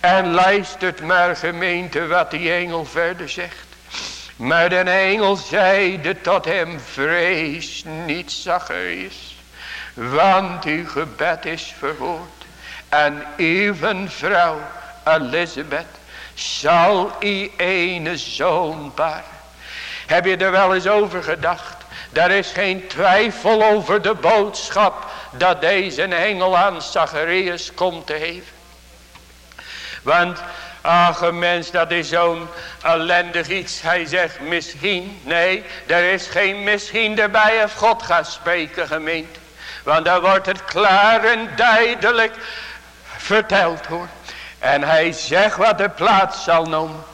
En luistert maar gemeente wat die engel verder zegt. Maar de engel zeide tot hem, vrees niet Zacharias, want uw gebed is verhoord. En uw vrouw Elisabeth zal u een zoon baren. Heb je er wel eens over gedacht? Er is geen twijfel over de boodschap dat deze engel aan Zacharias komt te geven. Want, ach mens, dat is zo'n ellendig iets. Hij zegt misschien. Nee, er is geen misschien erbij of God gaat spreken gemeente. Want dan wordt het klaar en duidelijk verteld hoor. En hij zegt wat de plaats zal noemen.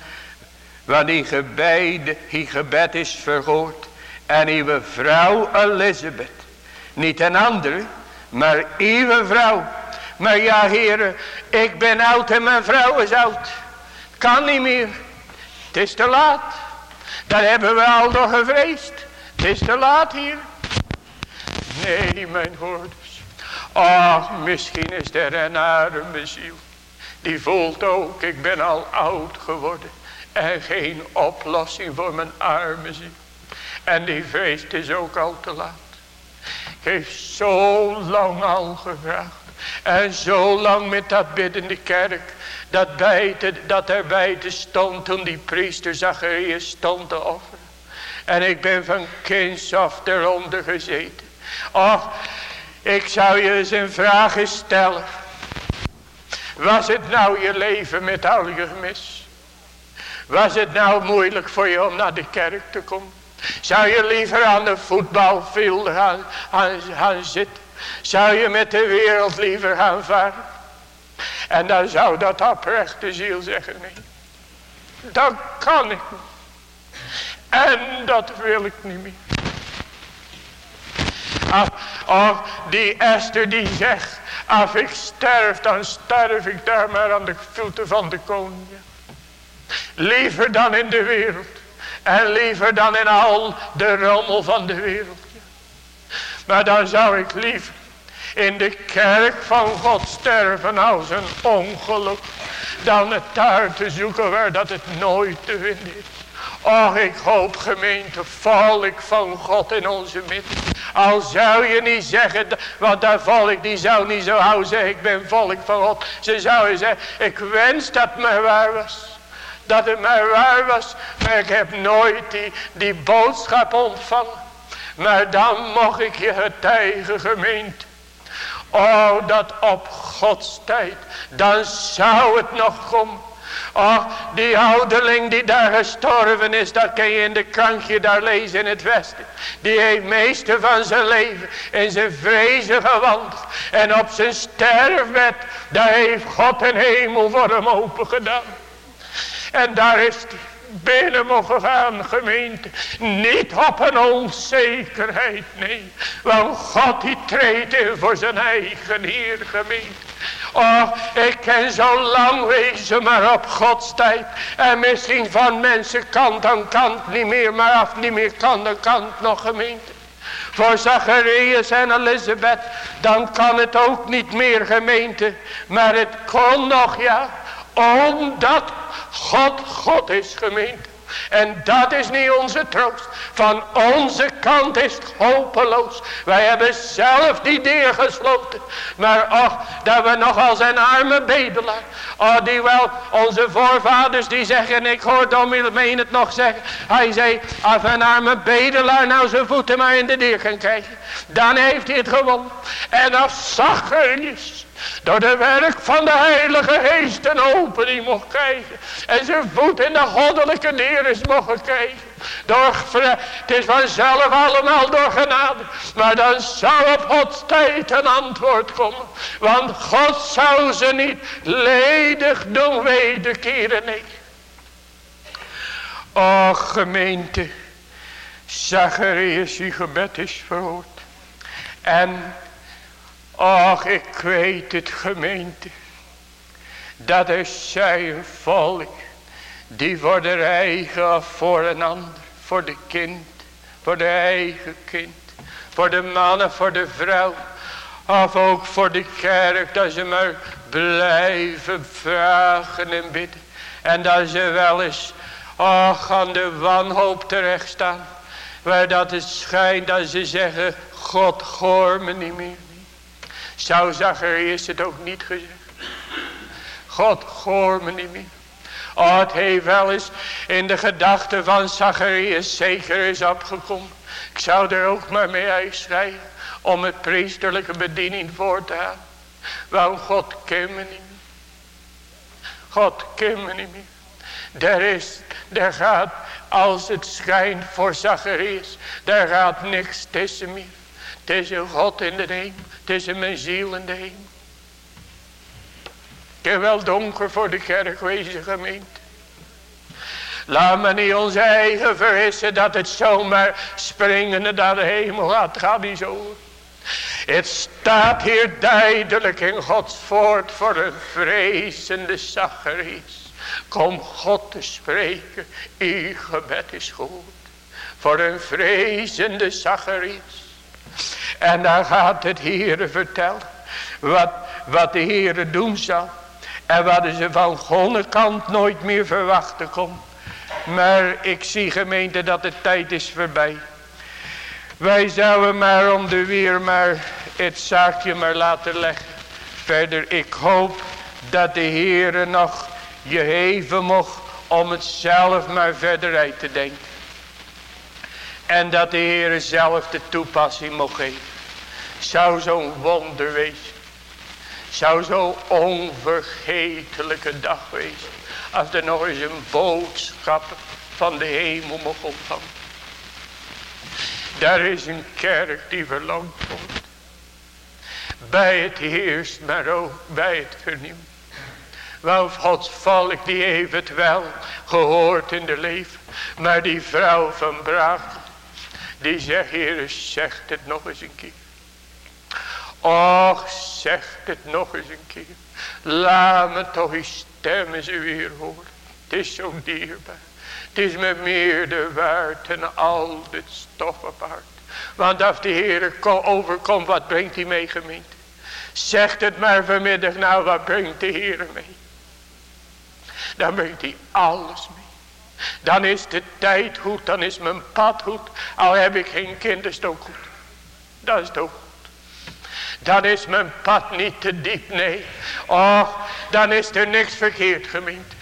Want die gebed, die gebed is verhoord. En uw vrouw Elisabeth. Niet een andere. Maar uw vrouw. Maar ja heren. Ik ben oud en mijn vrouw is oud. Kan niet meer. Het is te laat. Dat hebben we al nog gevreesd. Het is te laat hier. Nee mijn hoorders. Ach misschien is er een arme ziel. Die voelt ook ik ben al oud geworden. En geen oplossing voor mijn arme ziel. En die vreest is ook al te laat. Ik heb zo lang al gevraagd. En zo lang met dat biddende kerk. Dat, bijten, dat er buiten stond toen die priester Zacharias stond te offeren. En ik ben van kinds af eronder gezeten. Och, ik zou je eens een vraag stellen. Was het nou je leven met al je gemis? Was het nou moeilijk voor je om naar de kerk te komen? Zou je liever aan de voetbalveld gaan, gaan, gaan zitten? Zou je met de wereld liever gaan varen? En dan zou dat oprechte ziel zeggen, nee. Dat kan ik niet. En dat wil ik niet meer. Ach, oh, die Esther die zegt, als ik sterf, dan sterf ik daar maar aan de voeten van de koning. Liever dan in de wereld. En liever dan in al de rommel van de wereld. Maar dan zou ik liever in de kerk van God sterven als een ongeluk. Dan het daar te zoeken waar dat het nooit te vinden is. Och, ik hoop gemeente, volk van God in onze midden. Al zou je niet zeggen, want dat volk die zou niet zo houden zeggen, ik ben volk van God. Ze zouden zeggen, ik wens dat maar waar was. Dat het maar waar was, maar ik heb nooit die, die boodschap ontvangen. Maar dan mocht ik je getuigen gemeente. Oh, dat op Gods tijd, dan zou het nog komen. Och, die ouderling die daar gestorven is, dat kan je in de krankje daar lezen in het westen. Die heeft meeste van zijn leven in zijn vrezen gewandeld. En op zijn sterfbed, daar heeft God een hemel voor hem open gedaan. En daar is hij binnen mogen gaan gemeente. Niet op een onzekerheid, nee. Want God die treedt in voor zijn eigen Heer gemeente. Oh, ik ken zo lang wezen maar op Gods tijd. En misschien van mensen kant aan kant niet meer, maar af niet meer kant aan kant nog gemeente. Voor Zacharias en Elisabeth, dan kan het ook niet meer gemeente. Maar het kon nog ja, omdat God God is gemeente. En dat is niet onze troost. Van onze kant is het hopeloos. Wij hebben zelf die deur gesloten. Maar och, dat we nog als een arme bedelaar. Oh, die wel, onze voorvaders die zeggen, ik hoor Dominee het nog zeggen. Hij zei, als een arme bedelaar nou zijn voeten maar in de deur kan krijgen. Dan heeft hij het gewonnen. En als Zacharias door de werk van de Heilige Geest een opening mocht krijgen. En zijn voet in de goddelijke neer is mogen krijgen. Door, het is vanzelf allemaal door genade. Maar dan zou op Gods tijd een antwoord komen. Want God zou ze niet ledig doen wederkeren. Nee. O gemeente. Zacharias, uw gebed is verhoord. En Ach, ik weet het gemeente. Dat is zijn volk. Die voor de eigen of voor een ander. Voor de kind. Voor de eigen kind. Voor de mannen, voor de vrouw. Of ook voor de kerk. Dat ze maar blijven vragen en bidden. En dat ze wel eens. Ach, aan de wanhoop terecht staan. Waar dat het schijnt dat ze zeggen. God hoor me niet meer. Zou Zacharias het ook niet gezegd? God, hoor me niet meer. Oh, het heeft wel eens in de gedachten van Zacharias zeker is opgekomen. Ik zou er ook maar mee uitschrijven om het priesterlijke bediening voor te halen. Want God kent me niet meer. God kent me niet meer. Daar is, daar gaat, als het schijnt voor Zacharias, daar gaat niks tussen meer. Het is een God in de hemel. In mijn ziel in de hemel. Is wel donker voor de kerk wezen gemeente. Laat me niet ons eigen vergissen dat het zomaar springende naar de hemel gaat. Het niet zo. Het staat hier duidelijk in Gods voort voor een vrezende Zacharias. Kom God te spreken, uw gebed is goed. Voor een vrezende Zacharias. En dan gaat het Heere vertellen. Wat, wat de Heere doen zal. En wat ze van Golle kant nooit meer verwachten kon. Maar ik zie gemeente dat de tijd is voorbij. Wij zouden maar om de weer maar het zaakje maar laten leggen. Verder ik hoop dat de Heere nog je heven mocht om het zelf maar verder uit te denken. En dat de Heer zelf de toepassing mocht geven. Zou zo'n wonder wezen. Zou zo'n onvergetelijke dag wezen. Als er nog eens een boodschap van de hemel mocht ontvangen. Daar is een kerk die verlangd wordt. Bij het eerst, maar ook bij het vernieuwen. Wel, Gods volk die heeft het wel gehoord in de leven. Maar die vrouw van Braak die zegt, Heer, zegt het nog eens een keer. Och, zegt het nog eens een keer. Laat me toch uw stem eens weer horen. Het is zo dierbaar. Het is me meer de waard en al dit stof apart. Want als de Heer overkomt, wat brengt hij mee gemeente? Zegt het maar vanmiddag, nou wat brengt de Heer mee? Dan brengt hij alles mee. Dan is de tijd goed, dan is mijn pad goed. Al heb ik geen kind, is het ook goed. Dat is het ook goed. Dan is mijn pad niet te diep, nee. Och, dan is er niks verkeerd gemeente.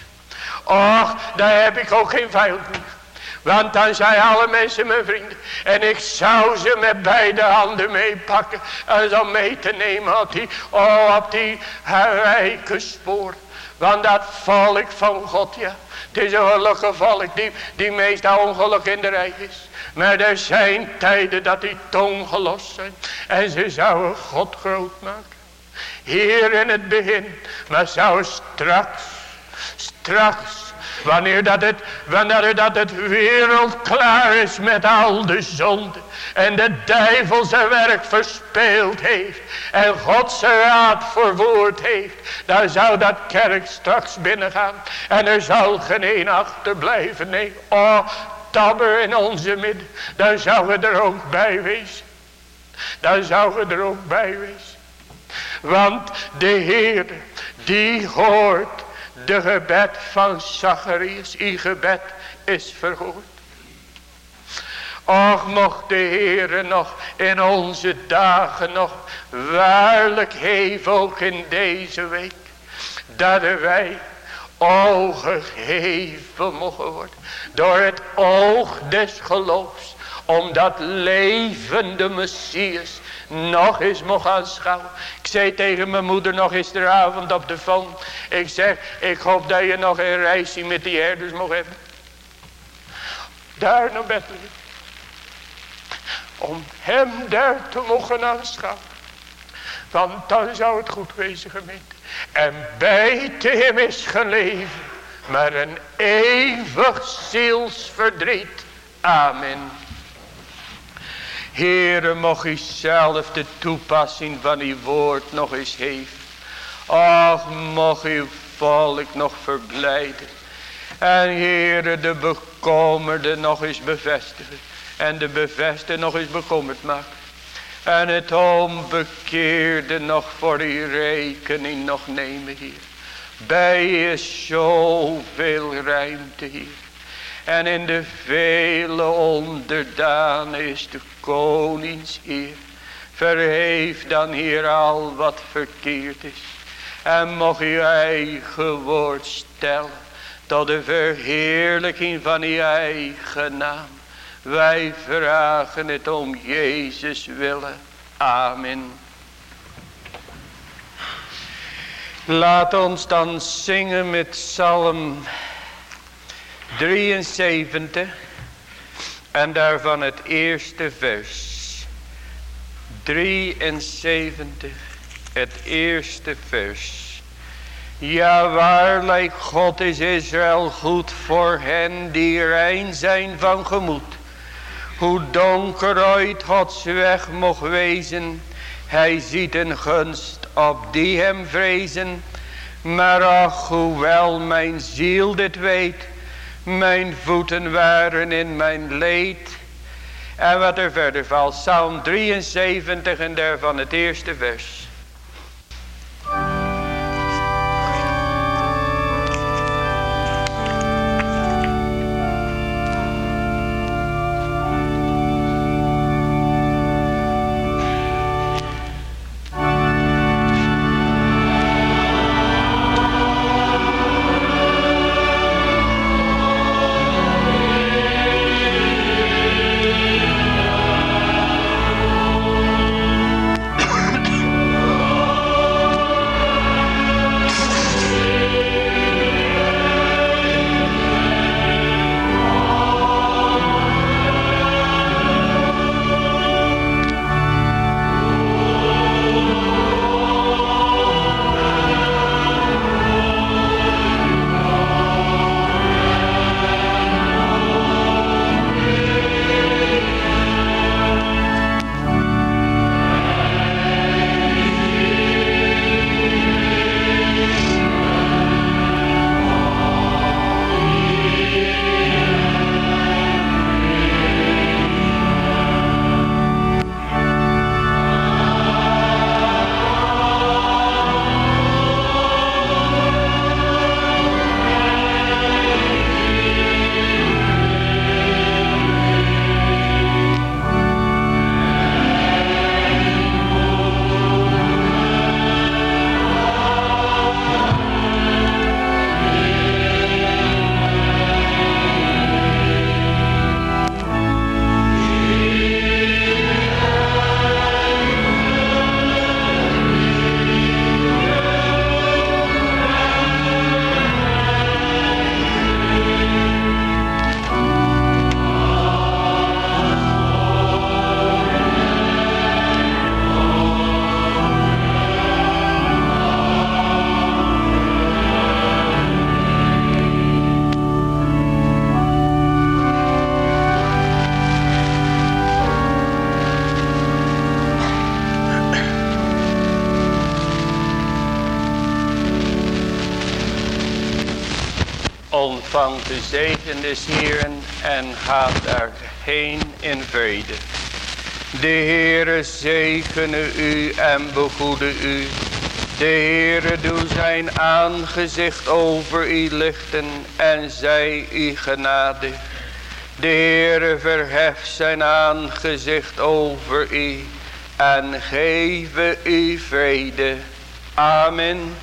Och, daar heb ik ook geen vijand meer. Want dan zijn alle mensen mijn vrienden. En ik zou ze met beide handen meepakken. En zo mee te nemen op die, oh, op die rijke spoor. Want dat volk van God, ja. Is een gelukkig volk die, die meestal ongeluk in de rij is. Maar er zijn tijden dat die tong gelost zijn. En ze zouden God groot maken. Hier in het begin. Maar zou straks. Straks Wanneer dat het, wanneer dat het wereld klaar is met al de zonde. En de duivel zijn werk verspeeld heeft. En God zijn raad verwoord heeft. Dan zou dat kerk straks binnengaan. En er zal geen een achterblijven. Nee, oh, tabber in onze midden. Dan zou we er ook bij wezen. Dan zou we er ook bij wezen. Want de Heer die hoort de gebed van Zacharias, uw gebed is verhoord. Och, mocht de Heere nog in onze dagen nog waarlijk heeft ook in deze week. Dat wij ogen gegeven mogen worden. Door het oog des geloofs. Om dat levende Messias nog eens mocht aanschouwen. Ik zei tegen mijn moeder nog gisteravond op de phone. Ik zeg, ik hoop dat je nog een reisje met die herders mocht hebben. Daar naar Bethlehem. Om hem daar te mogen aanschouwen. Want dan zou het goed wezen gemeente. En buiten hem is geleven. Maar een eeuwig zielsverdriet. Amen. Heere, mocht u zelf de toepassing van uw woord nog eens heeft. Ach, mocht uw volk nog verblijden. En Heere, de bekommerde nog eens bevestigen. En de bevestigde nog eens bekommerd maken. En het onbekeerde nog voor uw rekening nog nemen, hier. Bij je zoveel ruimte, hier. En in de vele onderdanen is de koningseer. Verheef dan hier al wat verkeerd is. En mocht uw eigen woord stellen. Tot de verheerlijking van uw eigen naam. Wij vragen het om Jezus willen. Amen. Laat ons dan zingen met Psalm 73 en daarvan het eerste vers. 73, het eerste vers. Ja, waarlijk, God is Israël goed voor hen die rein zijn van gemoed. Hoe donker ooit Gods weg mocht wezen, hij ziet een gunst op die hem vrezen. Maar ach, hoewel mijn ziel dit weet, mijn voeten waren in mijn leed. En wat er verder valt. Psalm 73 en daarvan het eerste vers. Ontvangt de zegen des Heeren en gaat daarheen in vrede. De Heere zegene u en begoede u. De Heere doe zijn aangezicht over u lichten en zij u genade. De Heere verheft zijn aangezicht over u en geven u vrede. Amen.